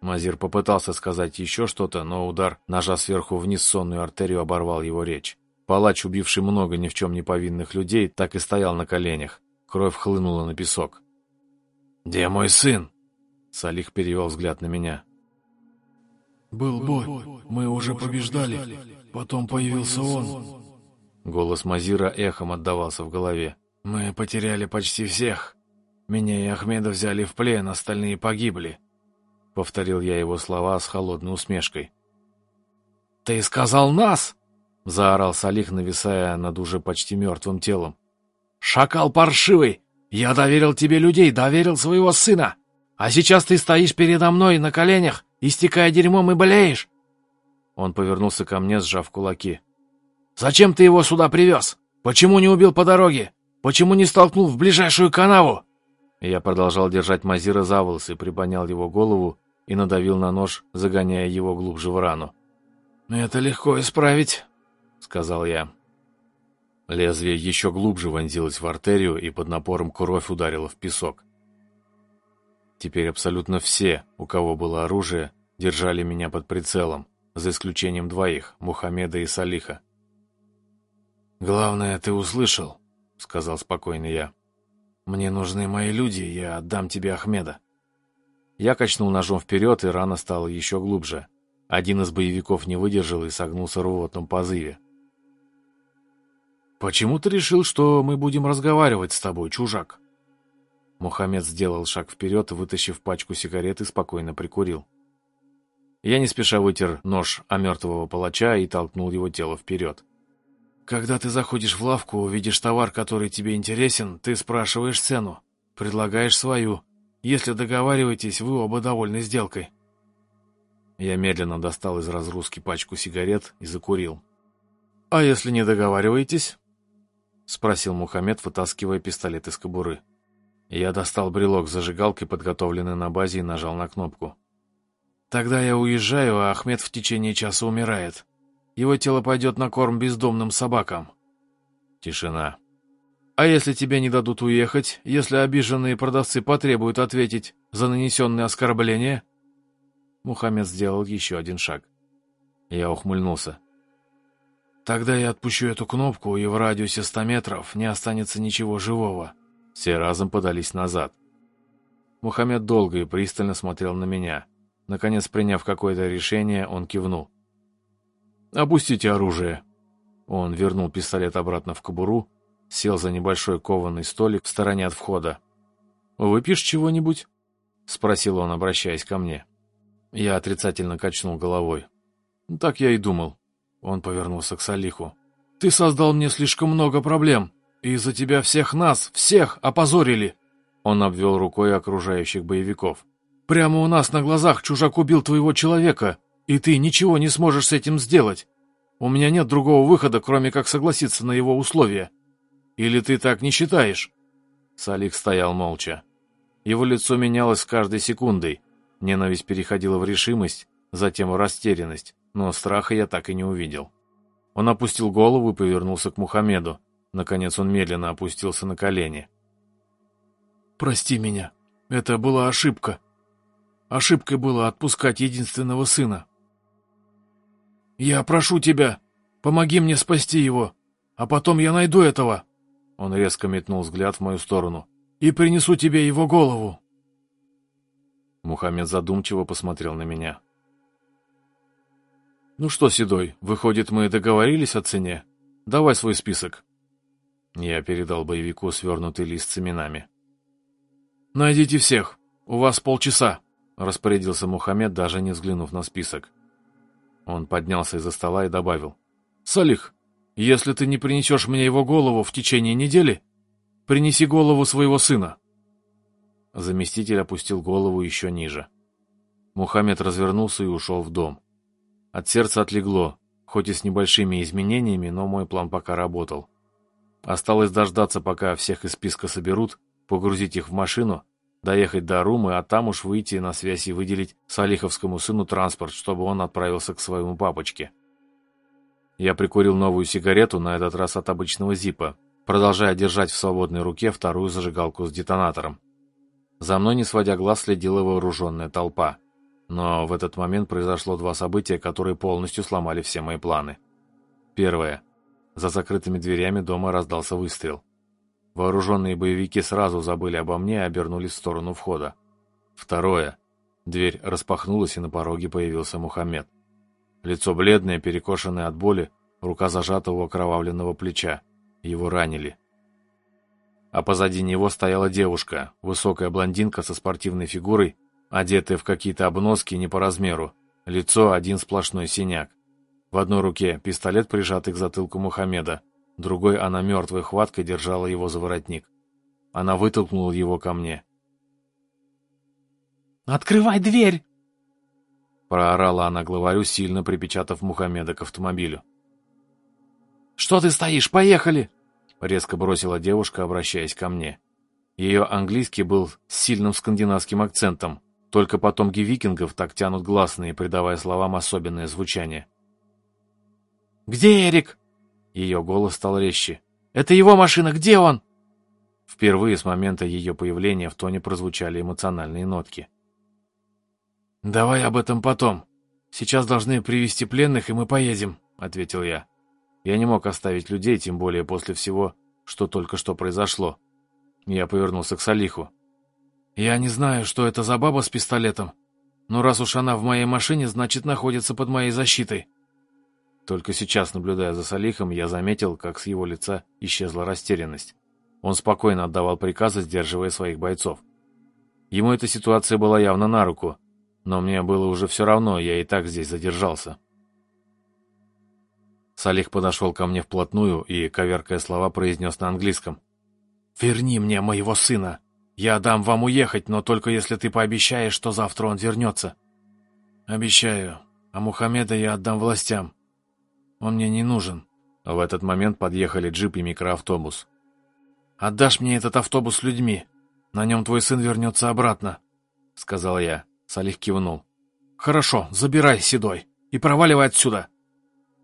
Speaker 1: Мазир попытался сказать еще что-то, но удар ножа сверху вниз сонную артерию оборвал его речь. Палач, убивший много ни в чем не повинных людей, так и стоял на коленях. Кровь хлынула на песок. «Где мой сын?» Салих перевел взгляд на меня.
Speaker 3: «Был бой. Мы уже побеждали. Потом появился он».
Speaker 1: Голос Мазира эхом отдавался в голове. «Мы потеряли почти всех. Меня и Ахмеда взяли в плен, остальные погибли». Повторил я его слова с холодной усмешкой.
Speaker 3: «Ты сказал нас!»
Speaker 1: — заорал Салих, нависая над уже почти мертвым телом.
Speaker 3: «Шакал паршивый! Я доверил тебе людей, доверил своего сына! А сейчас ты стоишь передо мной на коленях, истекая дерьмом и болеешь!»
Speaker 1: Он повернулся ко мне, сжав кулаки.
Speaker 3: «Зачем ты его сюда привез? Почему не убил по дороге? Почему не столкнул в ближайшую канаву?»
Speaker 1: Я продолжал держать Мазира за волосы, приподнял его голову и надавил на нож, загоняя его глубже в рану.
Speaker 3: «Это легко исправить», — сказал я.
Speaker 1: Лезвие еще глубже вонзилось в артерию, и под напором кровь ударила в песок. Теперь абсолютно все, у кого было оружие, держали меня под прицелом, за исключением двоих, Мухаммеда и Салиха.
Speaker 3: «Главное, ты услышал», — сказал спокойно я. «Мне нужны мои люди, я отдам тебе Ахмеда».
Speaker 1: Я качнул ножом вперед, и рана стала еще глубже. Один из боевиков не выдержал и согнулся в рвотном позыве.
Speaker 3: «Почему ты решил, что мы будем разговаривать с тобой, чужак?»
Speaker 1: Мухаммед сделал шаг вперед, вытащив пачку сигарет и спокойно прикурил. Я не спеша вытер нож о мертвого палача и толкнул его тело вперед.
Speaker 3: Когда ты заходишь в лавку, увидишь товар, который тебе интересен, ты спрашиваешь цену, предлагаешь свою. Если договариваетесь, вы оба довольны сделкой.
Speaker 1: Я медленно достал из разгрузки пачку сигарет и закурил.
Speaker 3: «А если не договариваетесь?»
Speaker 1: — спросил Мухаммед, вытаскивая пистолет из кобуры. Я достал брелок с подготовленный на базе, и нажал на кнопку.
Speaker 3: «Тогда я уезжаю, а Ахмед в течение часа умирает. Его тело пойдет на корм бездомным собакам.
Speaker 1: Тишина.
Speaker 3: А если тебе не дадут уехать, если обиженные продавцы потребуют ответить за нанесенные оскорбления?
Speaker 1: Мухаммед сделал еще один шаг. Я ухмыльнулся.
Speaker 3: Тогда я отпущу эту кнопку, и в радиусе ста метров не останется ничего живого.
Speaker 1: Все разом подались назад. Мухаммед долго и пристально смотрел на меня. Наконец, приняв какое-то решение, он кивнул. «Опустите оружие». Он вернул пистолет обратно в кобуру, сел за небольшой кованый столик в стороне от входа. «Выпьешь чего-нибудь?» — спросил он, обращаясь ко мне. Я отрицательно качнул головой. «Так я и думал». Он повернулся к Салиху.
Speaker 3: «Ты создал мне слишком много проблем, из-за тебя всех нас, всех опозорили!»
Speaker 1: Он обвел рукой окружающих боевиков.
Speaker 3: «Прямо у нас на глазах чужак убил твоего человека, и ты ничего не сможешь с этим сделать. У меня нет другого выхода, кроме как согласиться на его условия. Или ты так не считаешь?»
Speaker 1: Салик стоял молча. Его лицо менялось с каждой секундой. Ненависть переходила в решимость, затем в растерянность, но страха я так и не увидел. Он опустил голову и повернулся к Мухаммеду. Наконец он медленно опустился на колени.
Speaker 3: «Прости меня. Это была ошибка. Ошибкой было отпускать единственного сына. «Я прошу тебя, помоги мне спасти его, а потом я найду этого!»
Speaker 1: Он резко метнул взгляд в мою сторону.
Speaker 3: «И принесу тебе его голову!»
Speaker 1: Мухаммед задумчиво посмотрел на меня. «Ну что, Седой, выходит, мы договорились о цене? Давай свой список». Я передал боевику свернутый лист с именами.
Speaker 3: «Найдите всех. У вас полчаса», —
Speaker 1: распорядился Мухаммед, даже не взглянув на список. Он поднялся из-за стола и добавил. «Салих, если ты не принесешь мне его голову в течение недели, принеси голову своего сына». Заместитель опустил голову еще ниже. Мухаммед развернулся и ушел в дом. От сердца отлегло, хоть и с небольшими изменениями, но мой план пока работал. Осталось дождаться, пока всех из списка соберут, погрузить их в машину, доехать до Румы, а там уж выйти на связь и выделить Салиховскому сыну транспорт, чтобы он отправился к своему папочке. Я прикурил новую сигарету, на этот раз от обычного зипа, продолжая держать в свободной руке вторую зажигалку с детонатором. За мной, не сводя глаз, следила вооруженная толпа. Но в этот момент произошло два события, которые полностью сломали все мои планы. Первое. За закрытыми дверями дома раздался выстрел. Вооруженные боевики сразу забыли обо мне и обернулись в сторону входа. Второе. Дверь распахнулась, и на пороге появился Мухаммед. Лицо бледное, перекошенное от боли, рука зажата у окровавленного плеча. Его ранили. А позади него стояла девушка, высокая блондинка со спортивной фигурой, одетая в какие-то обноски не по размеру. Лицо один сплошной синяк. В одной руке пистолет, прижатый к затылку Мухаммеда, другой она мертвой хваткой держала его за воротник. Она вытолкнула его ко мне.
Speaker 3: «Открывай дверь!»
Speaker 1: Проорала она главарю, сильно припечатав Мухаммеда к автомобилю.
Speaker 3: «Что ты стоишь? Поехали!»
Speaker 1: Резко бросила девушка, обращаясь ко мне. Ее английский был с сильным скандинавским акцентом, только потомки викингов так тянут гласные, придавая словам особенное звучание.
Speaker 3: «Где Эрик?» Ее голос стал резче. «Это его машина, где он?»
Speaker 1: Впервые с момента ее появления в тоне прозвучали эмоциональные нотки.
Speaker 3: «Давай об этом потом. Сейчас должны привести пленных, и мы поедем», — ответил я.
Speaker 1: Я не мог оставить людей, тем более после всего, что только что произошло. Я повернулся к Салиху.
Speaker 3: «Я не знаю, что это за баба с пистолетом, но раз уж она в моей машине, значит, находится под моей защитой».
Speaker 1: Только сейчас, наблюдая за Салихом, я заметил, как с его лица исчезла растерянность. Он спокойно отдавал приказы, сдерживая своих бойцов. Ему эта ситуация была явно на руку, но мне было уже все равно, я и так здесь задержался. Салих подошел ко мне вплотную и, коверкая слова, произнес на английском.
Speaker 3: «Верни мне моего сына. Я дам вам уехать, но только если ты пообещаешь, что завтра он вернется». «Обещаю. А Мухаммеда я отдам властям. Он мне не нужен».
Speaker 1: В этот момент подъехали джип и микроавтобус.
Speaker 3: «Отдашь мне этот автобус с людьми. На нем твой сын вернется обратно», — сказал я. Салих кивнул. «Хорошо, забирай, Седой, и проваливай отсюда!»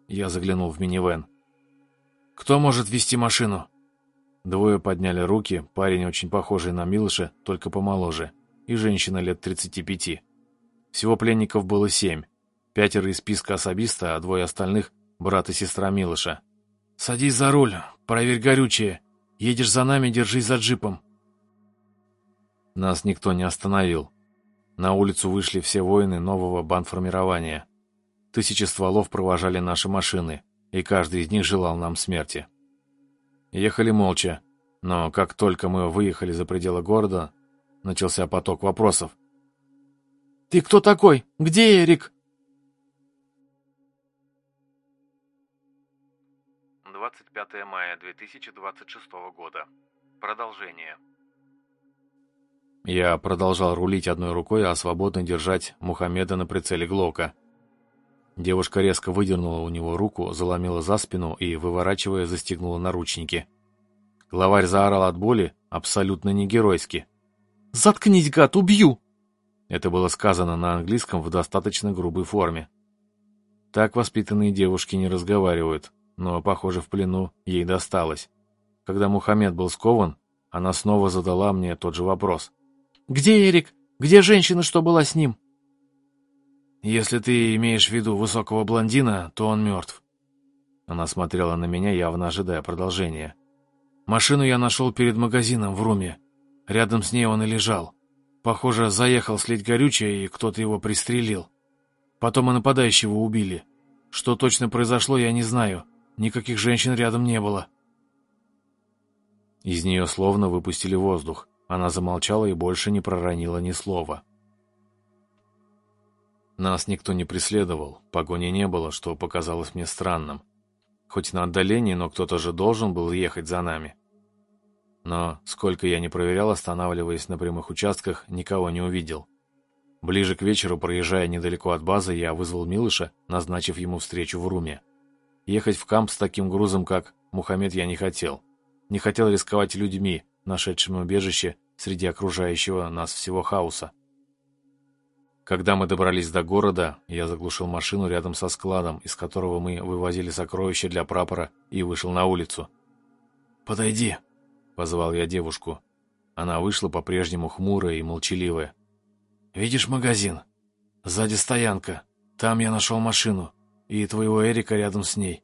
Speaker 3: Я заглянул в минивэн. «Кто может вести машину?»
Speaker 1: Двое подняли руки, парень очень похожий на Милыша, только помоложе, и женщина лет 35. Всего пленников было семь. Пятеро из списка особиста, а двое остальных — брат и сестра Милыша.
Speaker 3: «Садись за руль, проверь горючее. Едешь за нами, держись за джипом».
Speaker 1: Нас никто не остановил. На улицу вышли все воины нового бандформирования. Тысячи стволов провожали наши машины, и каждый из них желал нам смерти. Ехали молча, но как только мы выехали за пределы города, начался поток вопросов.
Speaker 3: «Ты кто такой? Где Эрик?»
Speaker 2: 25 мая 2026 года. Продолжение.
Speaker 1: Я продолжал рулить одной рукой, а свободно держать Мухаммеда на прицеле Глока. Девушка резко выдернула у него руку, заломила за спину и, выворачивая, застегнула наручники. Главарь заорал от боли, абсолютно не геройски.
Speaker 3: «Заткнись, гад, убью!»
Speaker 1: Это было сказано на английском в достаточно грубой форме. Так воспитанные девушки не разговаривают, но, похоже, в плену ей досталось. Когда Мухаммед был скован, она снова задала мне тот же вопрос.
Speaker 3: «Где Эрик? Где женщина, что была с ним?»
Speaker 1: «Если ты имеешь в виду высокого блондина, то он мертв». Она смотрела на меня, явно ожидая продолжения. «Машину я нашел перед магазином в Руме. Рядом с ней он и лежал. Похоже, заехал слить горючее, и кто-то его пристрелил. Потом и нападающего убили. Что точно произошло, я не знаю. Никаких женщин рядом не было». Из нее словно выпустили воздух. Она замолчала и больше не проронила ни слова. Нас никто не преследовал, погони не было, что показалось мне странным. Хоть на отдалении, но кто-то же должен был ехать за нами. Но, сколько я не проверял, останавливаясь на прямых участках, никого не увидел. Ближе к вечеру, проезжая недалеко от базы, я вызвал Милыша, назначив ему встречу в Руме. Ехать в камп с таким грузом, как Мухаммед, я не хотел. Не хотел рисковать людьми, нашедшими убежище среди окружающего нас всего хаоса. Когда мы добрались до города, я заглушил машину рядом со складом, из которого мы вывозили сокровища для прапора, и вышел на улицу.
Speaker 3: «Подойди», — позвал я девушку. Она вышла по-прежнему хмурая и молчаливая. «Видишь магазин? Сзади стоянка. Там я нашел машину. И твоего Эрика рядом с ней».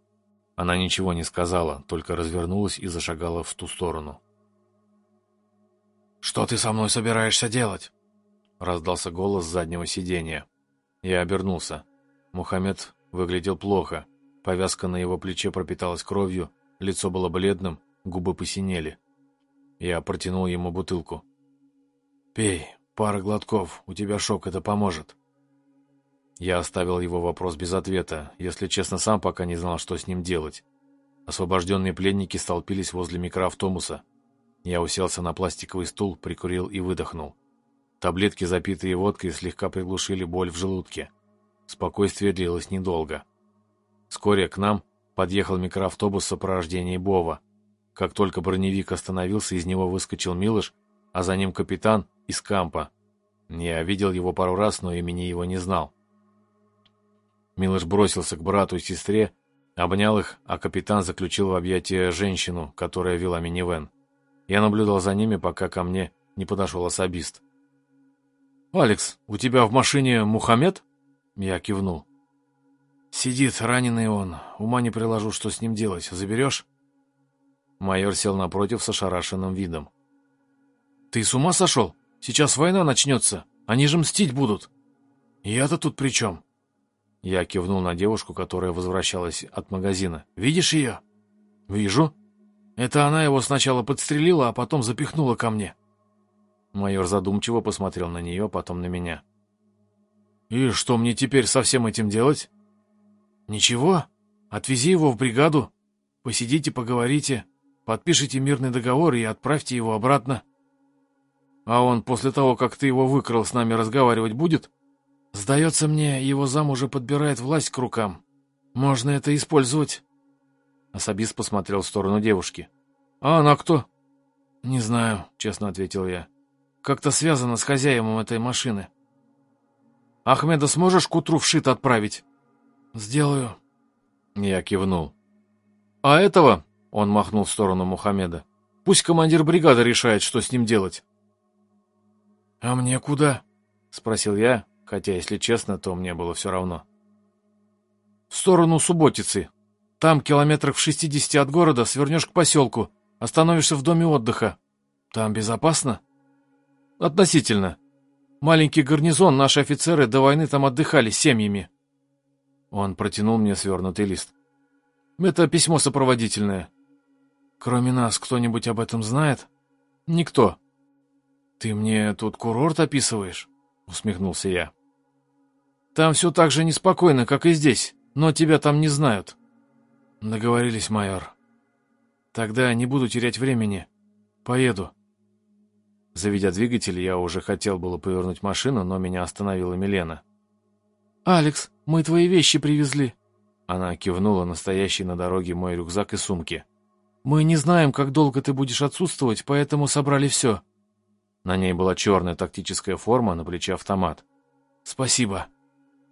Speaker 1: Она ничего не сказала, только развернулась и зашагала в ту сторону.
Speaker 3: «Что ты со мной собираешься делать?»
Speaker 1: Раздался голос заднего сиденья. Я обернулся. Мухаммед выглядел плохо. Повязка на его плече пропиталась кровью, лицо было бледным, губы посинели. Я протянул ему бутылку.
Speaker 3: «Пей, пара глотков, у тебя шок, это поможет».
Speaker 1: Я оставил его вопрос без ответа, если честно, сам пока не знал, что с ним делать. Освобожденные пленники столпились возле микроавтобуса. Я уселся на пластиковый стул, прикурил и выдохнул. Таблетки, запитые водкой, слегка приглушили боль в желудке. Спокойствие длилось недолго. Вскоре к нам подъехал микроавтобус в сопровождении Бова. Как только броневик остановился, из него выскочил Милыш, а за ним капитан из кампа. Я видел его пару раз, но имени его не знал. Милыш бросился к брату и сестре, обнял их, а капитан заключил в объятия женщину, которая вела минивэн. Я наблюдал за ними, пока ко мне не подошел особист.
Speaker 3: «Алекс, у тебя в машине Мухаммед?» Я кивнул. «Сидит, раненый он. Ума не приложу, что с ним делать. Заберешь?»
Speaker 1: Майор сел напротив с ошарашенным видом.
Speaker 3: «Ты с ума сошел? Сейчас война начнется. Они же мстить будут. Я-то тут при чем?»
Speaker 1: Я кивнул на девушку, которая возвращалась от магазина.
Speaker 3: «Видишь ее?» «Вижу. Это она его сначала подстрелила, а потом запихнула ко мне».
Speaker 1: Майор задумчиво посмотрел на нее, потом на меня.
Speaker 3: «И что мне теперь со всем этим делать?» «Ничего. Отвези его в бригаду. Посидите, поговорите, подпишите мирный договор и отправьте его обратно. А он после того, как ты его выкрал, с нами разговаривать будет? Сдается мне, его зам уже подбирает власть к рукам. Можно это использовать».
Speaker 1: Особист посмотрел в сторону девушки.
Speaker 3: «А она кто?» «Не знаю», — честно ответил я как-то связано с хозяином этой машины. Ахмеда сможешь к утру в шит отправить? Сделаю.
Speaker 1: Я кивнул.
Speaker 3: А этого, он махнул в сторону Мухаммеда, пусть командир бригады решает, что с ним делать. А мне куда? Спросил я, хотя, если честно, то мне было все равно. В сторону Субботицы. Там, километрах в шестидесяти от города, свернешь к поселку, остановишься в доме отдыха. Там безопасно? — Относительно. Маленький гарнизон, наши офицеры до войны там отдыхали семьями. Он протянул мне свернутый лист. Это письмо сопроводительное. Кроме нас, кто-нибудь об этом знает? Никто. Ты мне тут курорт описываешь? Усмехнулся я. Там все так же неспокойно, как и здесь, но тебя там не знают. Договорились, майор. Тогда не буду терять времени. Поеду. Заведя двигатель, я уже хотел было повернуть машину, но меня остановила Милена. «Алекс, мы твои вещи привезли». Она кивнула на стоящий на дороге мой рюкзак и сумки. «Мы не знаем, как долго ты будешь отсутствовать, поэтому собрали все». На ней была черная тактическая форма, на плече автомат. «Спасибо».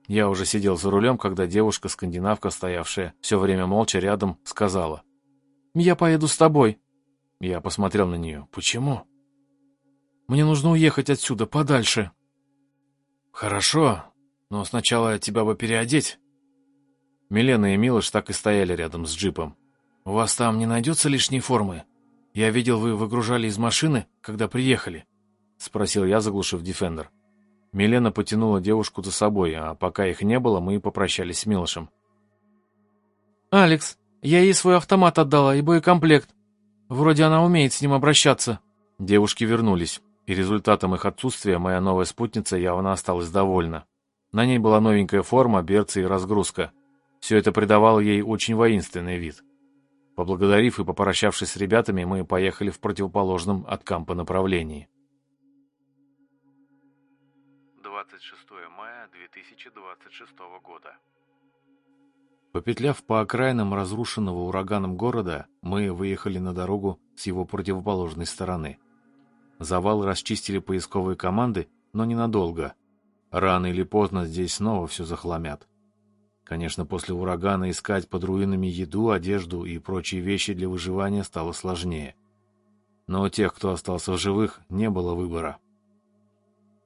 Speaker 3: Я уже сидел за рулем, когда девушка-скандинавка, стоявшая все время молча рядом, сказала. «Я поеду с тобой». Я посмотрел на нее. «Почему?» Мне нужно уехать отсюда, подальше. Хорошо, но сначала тебя бы переодеть. Милена и Милош так и стояли рядом с джипом. У вас там не найдется лишней формы? Я видел, вы выгружали из машины, когда приехали. Спросил я, заглушив Дефендер. Милена потянула девушку за собой, а пока их не было, мы попрощались с Милошем. «Алекс, я ей свой автомат отдала и боекомплект. Вроде она умеет с ним обращаться». Девушки вернулись и результатом их отсутствия моя новая спутница явно осталась довольна.
Speaker 1: На ней была новенькая форма, берцы и разгрузка. Все это придавало ей очень воинственный вид. Поблагодарив и попрощавшись с ребятами, мы поехали в противоположном от кампа направлении.
Speaker 2: 26 мая 2026 года.
Speaker 1: Попетляв по окраинам разрушенного ураганом города, мы выехали на дорогу с его противоположной стороны. Завал расчистили поисковые команды, но ненадолго. Рано или поздно здесь снова все захламят. Конечно, после урагана искать под руинами еду, одежду и прочие вещи для выживания стало сложнее. Но у тех, кто остался в живых, не было выбора.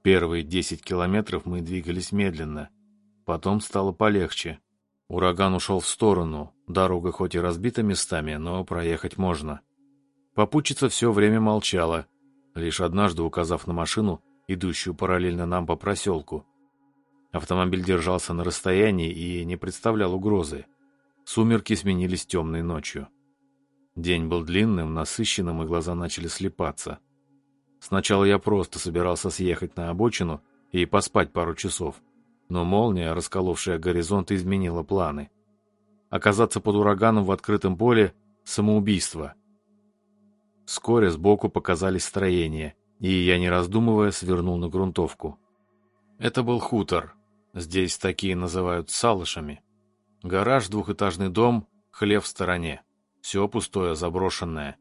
Speaker 1: Первые 10 километров мы двигались медленно. Потом стало полегче. Ураган ушел в сторону, дорога хоть и разбита местами, но проехать можно. Попутчица все время молчала, лишь однажды указав на машину, идущую параллельно нам по проселку. Автомобиль держался на расстоянии и не представлял угрозы. Сумерки сменились темной ночью. День был длинным, насыщенным, и глаза начали слепаться. Сначала я просто собирался съехать на обочину и поспать пару часов, но молния, расколовшая горизонт, изменила планы. Оказаться под ураганом в открытом поле — самоубийство. Вскоре сбоку показались строения, и я, не раздумывая, свернул на грунтовку. Это был хутор. Здесь такие называют салышами. Гараж, двухэтажный дом, хлев в стороне. Все пустое, заброшенное.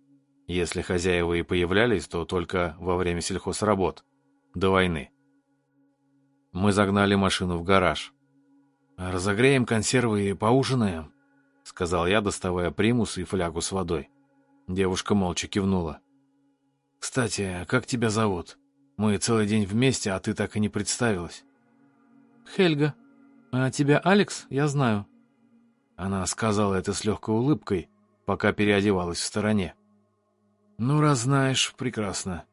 Speaker 1: Если хозяева и появлялись, то только во время сельхозработ. До войны. Мы загнали машину в гараж. «Разогреем консервы и поужинаем», — сказал я, доставая примус и флягу с водой. Девушка молча кивнула. «Кстати, как тебя зовут? Мы целый день вместе, а ты так и не представилась».
Speaker 3: «Хельга. А тебя Алекс, я знаю».
Speaker 1: Она сказала это с легкой улыбкой, пока переодевалась в стороне. «Ну, раз знаешь, прекрасно.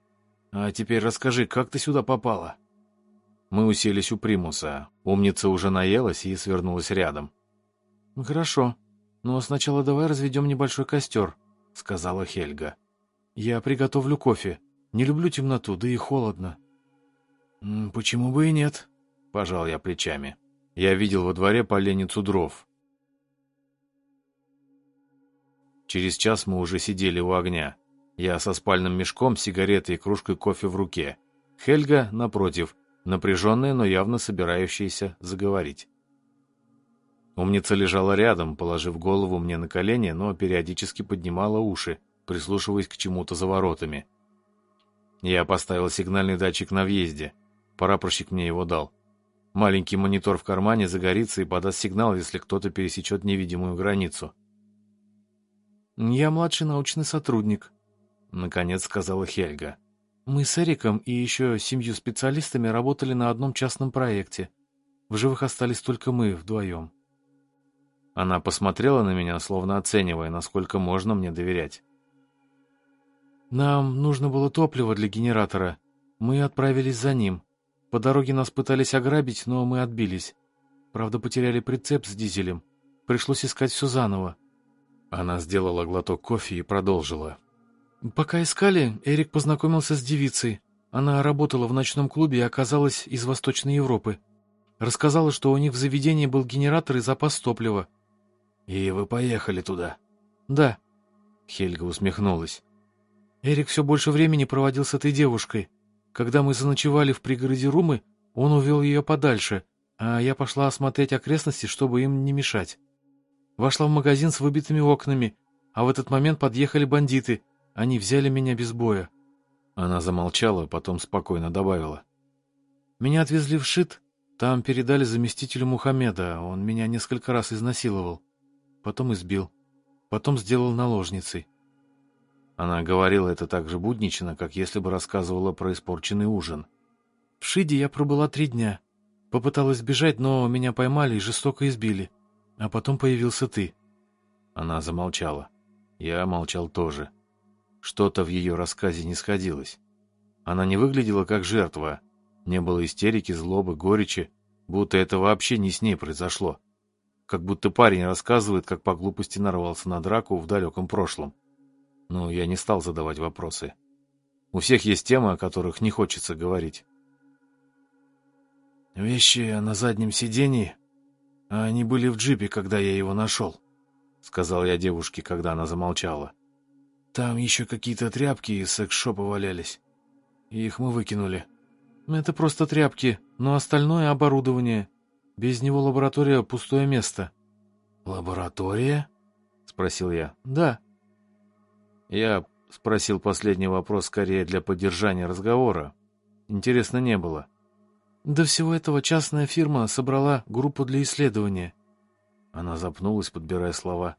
Speaker 1: А теперь расскажи, как ты сюда попала?» Мы уселись у примуса. Умница уже наелась и свернулась рядом.
Speaker 3: «Хорошо, но сначала давай разведем небольшой костер», — сказала Хельга. «Я приготовлю кофе. Не люблю темноту, да и холодно».
Speaker 1: «Почему бы и нет?» — пожал я плечами. Я видел во дворе поленницу дров. Через час мы уже сидели у огня. Я со спальным мешком, сигаретой и кружкой кофе в руке. Хельга, напротив, напряженная, но явно собирающаяся заговорить. Умница лежала рядом, положив голову мне на колени, но периодически поднимала уши, прислушиваясь к чему-то за воротами. Я поставил сигнальный датчик на въезде. Прапорщик мне его дал. Маленький монитор в кармане загорится и подаст сигнал, если кто-то пересечет невидимую границу.
Speaker 3: «Я младший научный сотрудник», — наконец сказала Хельга. Мы с Эриком и еще семью специалистами работали на одном частном проекте. В живых остались только мы вдвоем.
Speaker 1: Она посмотрела на меня, словно оценивая, насколько можно мне доверять.
Speaker 3: Нам нужно было топливо для генератора. Мы отправились за ним. По дороге нас пытались ограбить, но мы отбились. Правда, потеряли прицеп с дизелем. Пришлось искать все заново.
Speaker 1: Она сделала глоток кофе и продолжила.
Speaker 3: Пока искали, Эрик познакомился с девицей. Она работала в ночном клубе и оказалась из Восточной Европы. Рассказала, что у них в заведении был генератор и запас топлива.
Speaker 1: «И вы поехали туда?»
Speaker 3: «Да».
Speaker 1: Хельга усмехнулась.
Speaker 3: Эрик все больше времени проводил с этой девушкой. Когда мы заночевали в пригороде Румы, он увел ее подальше, а я пошла осмотреть окрестности, чтобы им не мешать. Вошла в магазин с выбитыми окнами, а в этот момент подъехали бандиты — они взяли меня без боя.
Speaker 1: Она замолчала, потом спокойно добавила.
Speaker 3: Меня отвезли в Шит, там передали заместителю Мухаммеда, он меня несколько раз изнасиловал. Потом избил. Потом сделал наложницей.
Speaker 1: Она говорила это так же буднично, как если бы рассказывала про испорченный ужин.
Speaker 3: В Шиде я пробыла три дня. Попыталась сбежать, но меня поймали и жестоко избили. А потом появился ты.
Speaker 1: Она замолчала. Я молчал тоже. — что-то в ее рассказе не сходилось. Она не выглядела как жертва. Не было истерики, злобы, горечи, будто это вообще не с ней произошло. Как будто парень рассказывает, как по глупости нарвался на драку в далеком прошлом. Но я не стал задавать вопросы. У всех есть темы, о которых не хочется говорить.
Speaker 3: Вещи на заднем сидении, а они были в джипе, когда я его нашел, — сказал я девушке, когда она замолчала. Там еще какие-то тряпки из секс-шопа валялись. Их мы выкинули. Это просто тряпки, но остальное оборудование. Без него лаборатория — пустое место. «Лаборатория?» — спросил я. «Да». Я спросил последний вопрос скорее для поддержания разговора. Интересно не было. До всего этого частная фирма собрала группу для исследования. Она запнулась, подбирая слова.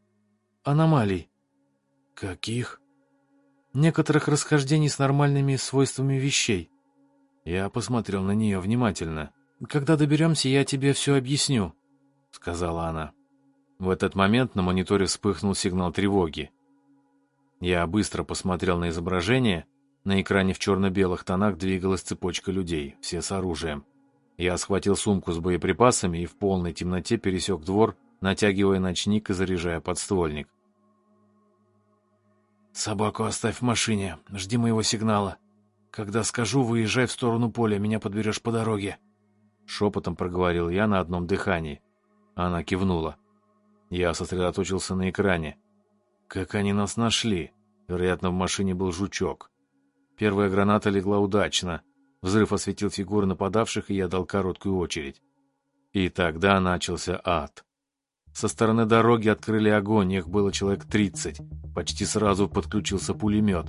Speaker 3: Аномалий. Каких? Некоторых расхождений с нормальными свойствами вещей. Я посмотрел на нее внимательно. «Когда доберемся, я тебе все объясню», — сказала она. В этот момент на мониторе вспыхнул сигнал тревоги. Я быстро посмотрел на изображение. На экране в черно-белых тонах двигалась цепочка людей, все с оружием. Я схватил сумку с боеприпасами и в полной темноте пересек двор, натягивая ночник и заряжая подствольник. «Собаку оставь в машине, жди моего сигнала. Когда скажу, выезжай в сторону поля, меня подберешь по дороге». Шепотом проговорил я на одном дыхании. Она кивнула. Я сосредоточился на экране. Как они нас нашли? Вероятно, в машине был жучок. Первая граната легла удачно — Взрыв осветил фигуры нападавших, и я дал короткую очередь. И тогда начался ад. Со стороны дороги открыли огонь, их было человек 30. Почти сразу подключился пулемет.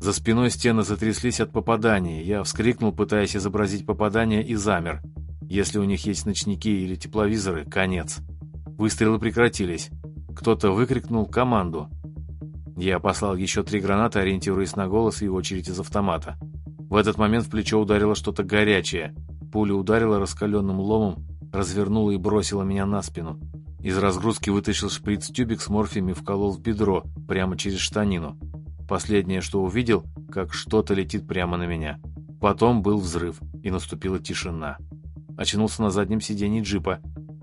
Speaker 3: За спиной стены затряслись от попаданий. Я вскрикнул, пытаясь изобразить попадание, и замер. Если у них есть ночники или тепловизоры, конец. Выстрелы прекратились. Кто-то выкрикнул команду. Я послал еще три гранаты, ориентируясь на голос и очередь из автомата. В этот момент в плечо ударило что-то горячее. Пуля ударила раскаленным ломом, развернула и бросила меня на спину. Из разгрузки вытащил шприц-тюбик с морфием и вколол в бедро, прямо через штанину. Последнее, что увидел, как что-то летит прямо на меня. Потом был взрыв, и наступила тишина. Очнулся на заднем сиденье джипа.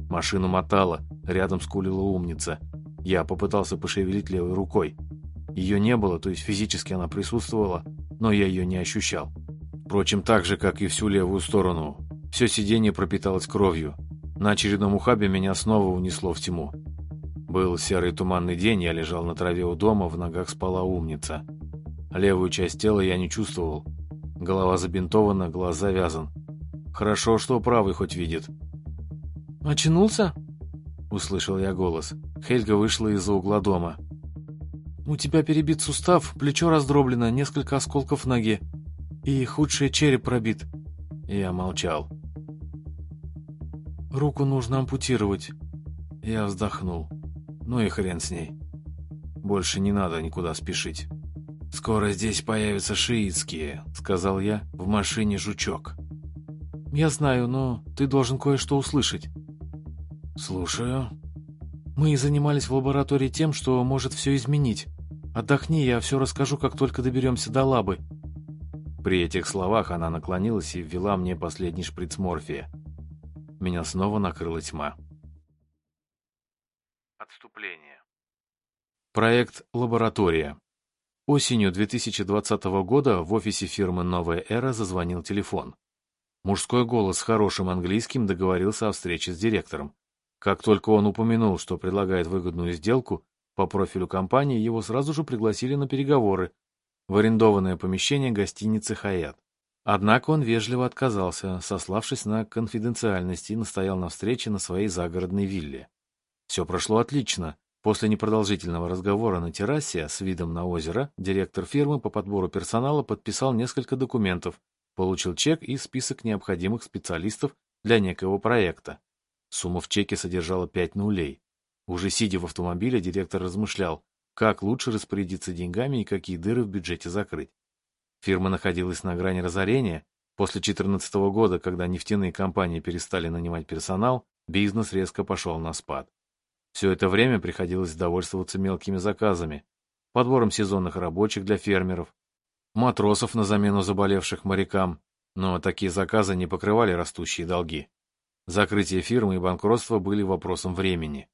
Speaker 3: Машину мотала, рядом скулила умница. Я попытался пошевелить левой рукой. Ее не было, то есть физически она присутствовала, но я ее не ощущал. Впрочем, так же, как и всю левую сторону. Все сиденье пропиталось кровью. На очередном ухабе меня снова унесло в тьму. Был серый туманный день, я лежал на траве у дома, в ногах спала умница. Левую часть тела я не чувствовал. Голова забинтована, глаз завязан. Хорошо, что правый хоть видит.
Speaker 4: «Очнулся?»
Speaker 3: — услышал я голос. Хельга вышла из-за угла дома.
Speaker 4: У тебя перебит сустав, плечо раздроблено, несколько осколков ноги. И худший череп пробит.
Speaker 3: Я молчал.
Speaker 4: Руку нужно ампутировать.
Speaker 3: Я вздохнул. Ну и хрен с ней. Больше не надо никуда спешить. «Скоро здесь появятся шиитские», — сказал я, — «в машине жучок».
Speaker 4: «Я знаю, но ты должен кое-что услышать».
Speaker 3: «Слушаю».
Speaker 4: «Мы занимались в лаборатории тем, что может все изменить. Отдохни, я все расскажу, как только доберемся до лабы».
Speaker 3: При этих словах она наклонилась и ввела мне последний шприц морфия. Меня снова накрыла тьма.
Speaker 2: Отступление.
Speaker 3: Проект «Лаборатория». Осенью 2020 года в офисе фирмы «Новая эра» зазвонил телефон. Мужской голос с хорошим английским договорился о встрече с директором. Как только он упомянул, что предлагает выгодную сделку, по профилю компании его сразу же пригласили на переговоры в арендованное помещение гостиницы «Хаят». Однако он вежливо отказался, сославшись на конфиденциальность и настоял на встрече на своей загородной вилле. Все прошло отлично. После непродолжительного разговора на террасе с видом на озеро директор фирмы по подбору персонала подписал несколько документов, получил чек и список необходимых специалистов для некого проекта. Сумма в чеке содержала пять нулей. Уже сидя в автомобиле, директор размышлял, как лучше распорядиться деньгами и какие дыры в бюджете закрыть. Фирма находилась на грани разорения. После 2014 года, когда нефтяные компании перестали нанимать персонал, бизнес резко пошел на спад. Все это время приходилось довольствоваться мелкими заказами, подбором сезонных рабочих для фермеров, матросов на замену заболевших морякам, но такие заказы не покрывали растущие долги. Закрытие фирмы и банкротство были вопросом времени.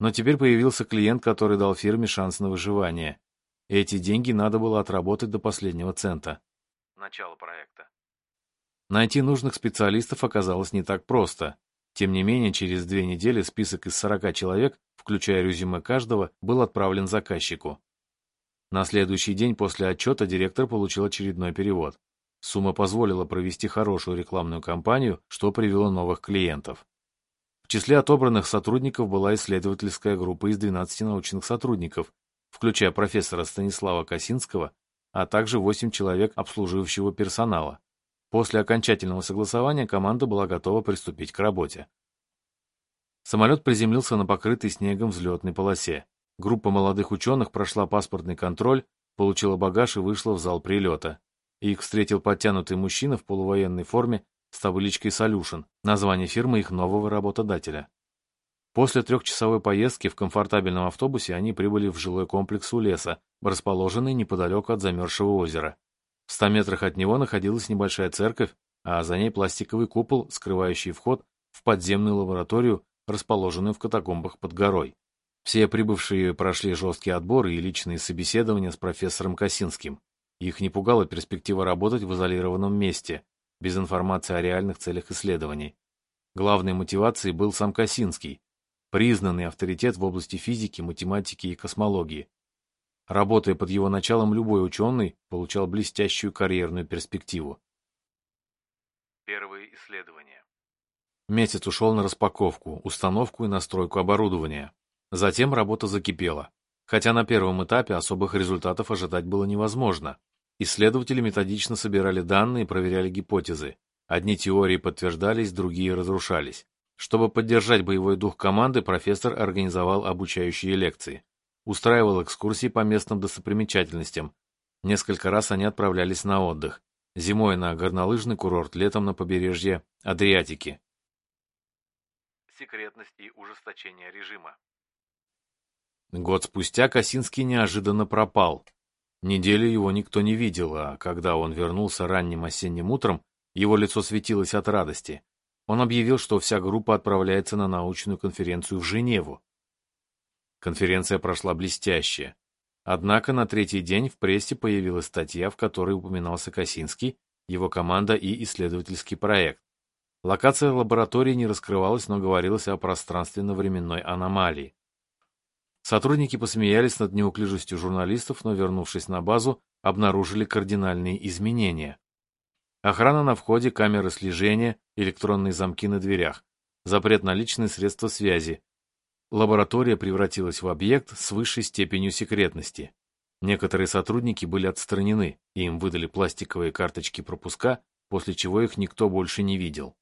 Speaker 3: Но теперь появился клиент, который дал фирме шанс на выживание. Эти деньги надо было отработать до последнего цента.
Speaker 2: Начало проекта.
Speaker 1: Найти нужных специалистов оказалось не так просто. Тем не менее, через две недели список из 40 человек, включая резюме каждого, был отправлен заказчику. На следующий день после отчета директор получил очередной перевод. Сумма позволила провести хорошую рекламную кампанию, что привело новых клиентов. В числе отобранных сотрудников была исследовательская группа из 12 научных сотрудников, включая профессора Станислава Косинского, а также 8 человек обслуживающего персонала. После окончательного согласования команда была готова приступить к работе. Самолет приземлился на покрытой снегом взлетной полосе. Группа молодых ученых прошла паспортный контроль, получила багаж и вышла в зал прилета. Их встретил подтянутый мужчина в полувоенной форме с табличкой «Солюшен», название фирмы их нового работодателя. После трехчасовой поездки в комфортабельном автобусе они прибыли в жилой комплекс у леса, расположенный неподалеку от замерзшего озера. В ста метрах от него находилась небольшая церковь, а за ней пластиковый купол, скрывающий вход в подземную лабораторию, расположенную в катакомбах под горой. Все прибывшие прошли жесткий отбор и личные собеседования с профессором Косинским. Их не пугала перспектива работать в изолированном месте, без информации о реальных целях исследований. Главной мотивацией был сам Косинский, признанный авторитет в области физики, математики и космологии, Работая под его началом, любой ученый получал блестящую карьерную перспективу.
Speaker 2: Первые исследования.
Speaker 1: Месяц ушел на распаковку, установку и настройку оборудования. Затем работа закипела. Хотя на первом этапе особых результатов ожидать было невозможно. Исследователи методично собирали данные и проверяли гипотезы. Одни теории подтверждались, другие разрушались. Чтобы поддержать боевой дух команды, профессор организовал обучающие лекции устраивал экскурсии по местным достопримечательностям. Несколько раз они отправлялись на отдых. Зимой на горнолыжный курорт, летом на побережье Адриатики.
Speaker 2: Секретность и ужесточение режима.
Speaker 1: Год спустя Косинский неожиданно пропал. Неделю его никто не видел, а когда он вернулся ранним осенним утром, его лицо светилось от радости. Он объявил, что вся группа отправляется на научную конференцию в Женеву. Конференция прошла блестяще. Однако на третий день в прессе появилась статья, в которой упоминался Косинский, его команда и исследовательский проект. Локация лаборатории не раскрывалась, но говорилось о пространственно-временной аномалии. Сотрудники посмеялись над неуклюжестью журналистов, но, вернувшись на базу, обнаружили кардинальные изменения. Охрана на входе, камеры слежения, электронные замки на дверях, запрет на личные средства связи, Лаборатория превратилась в объект с высшей степенью секретности. Некоторые сотрудники были отстранены, и им выдали пластиковые карточки пропуска, после чего их никто больше не видел.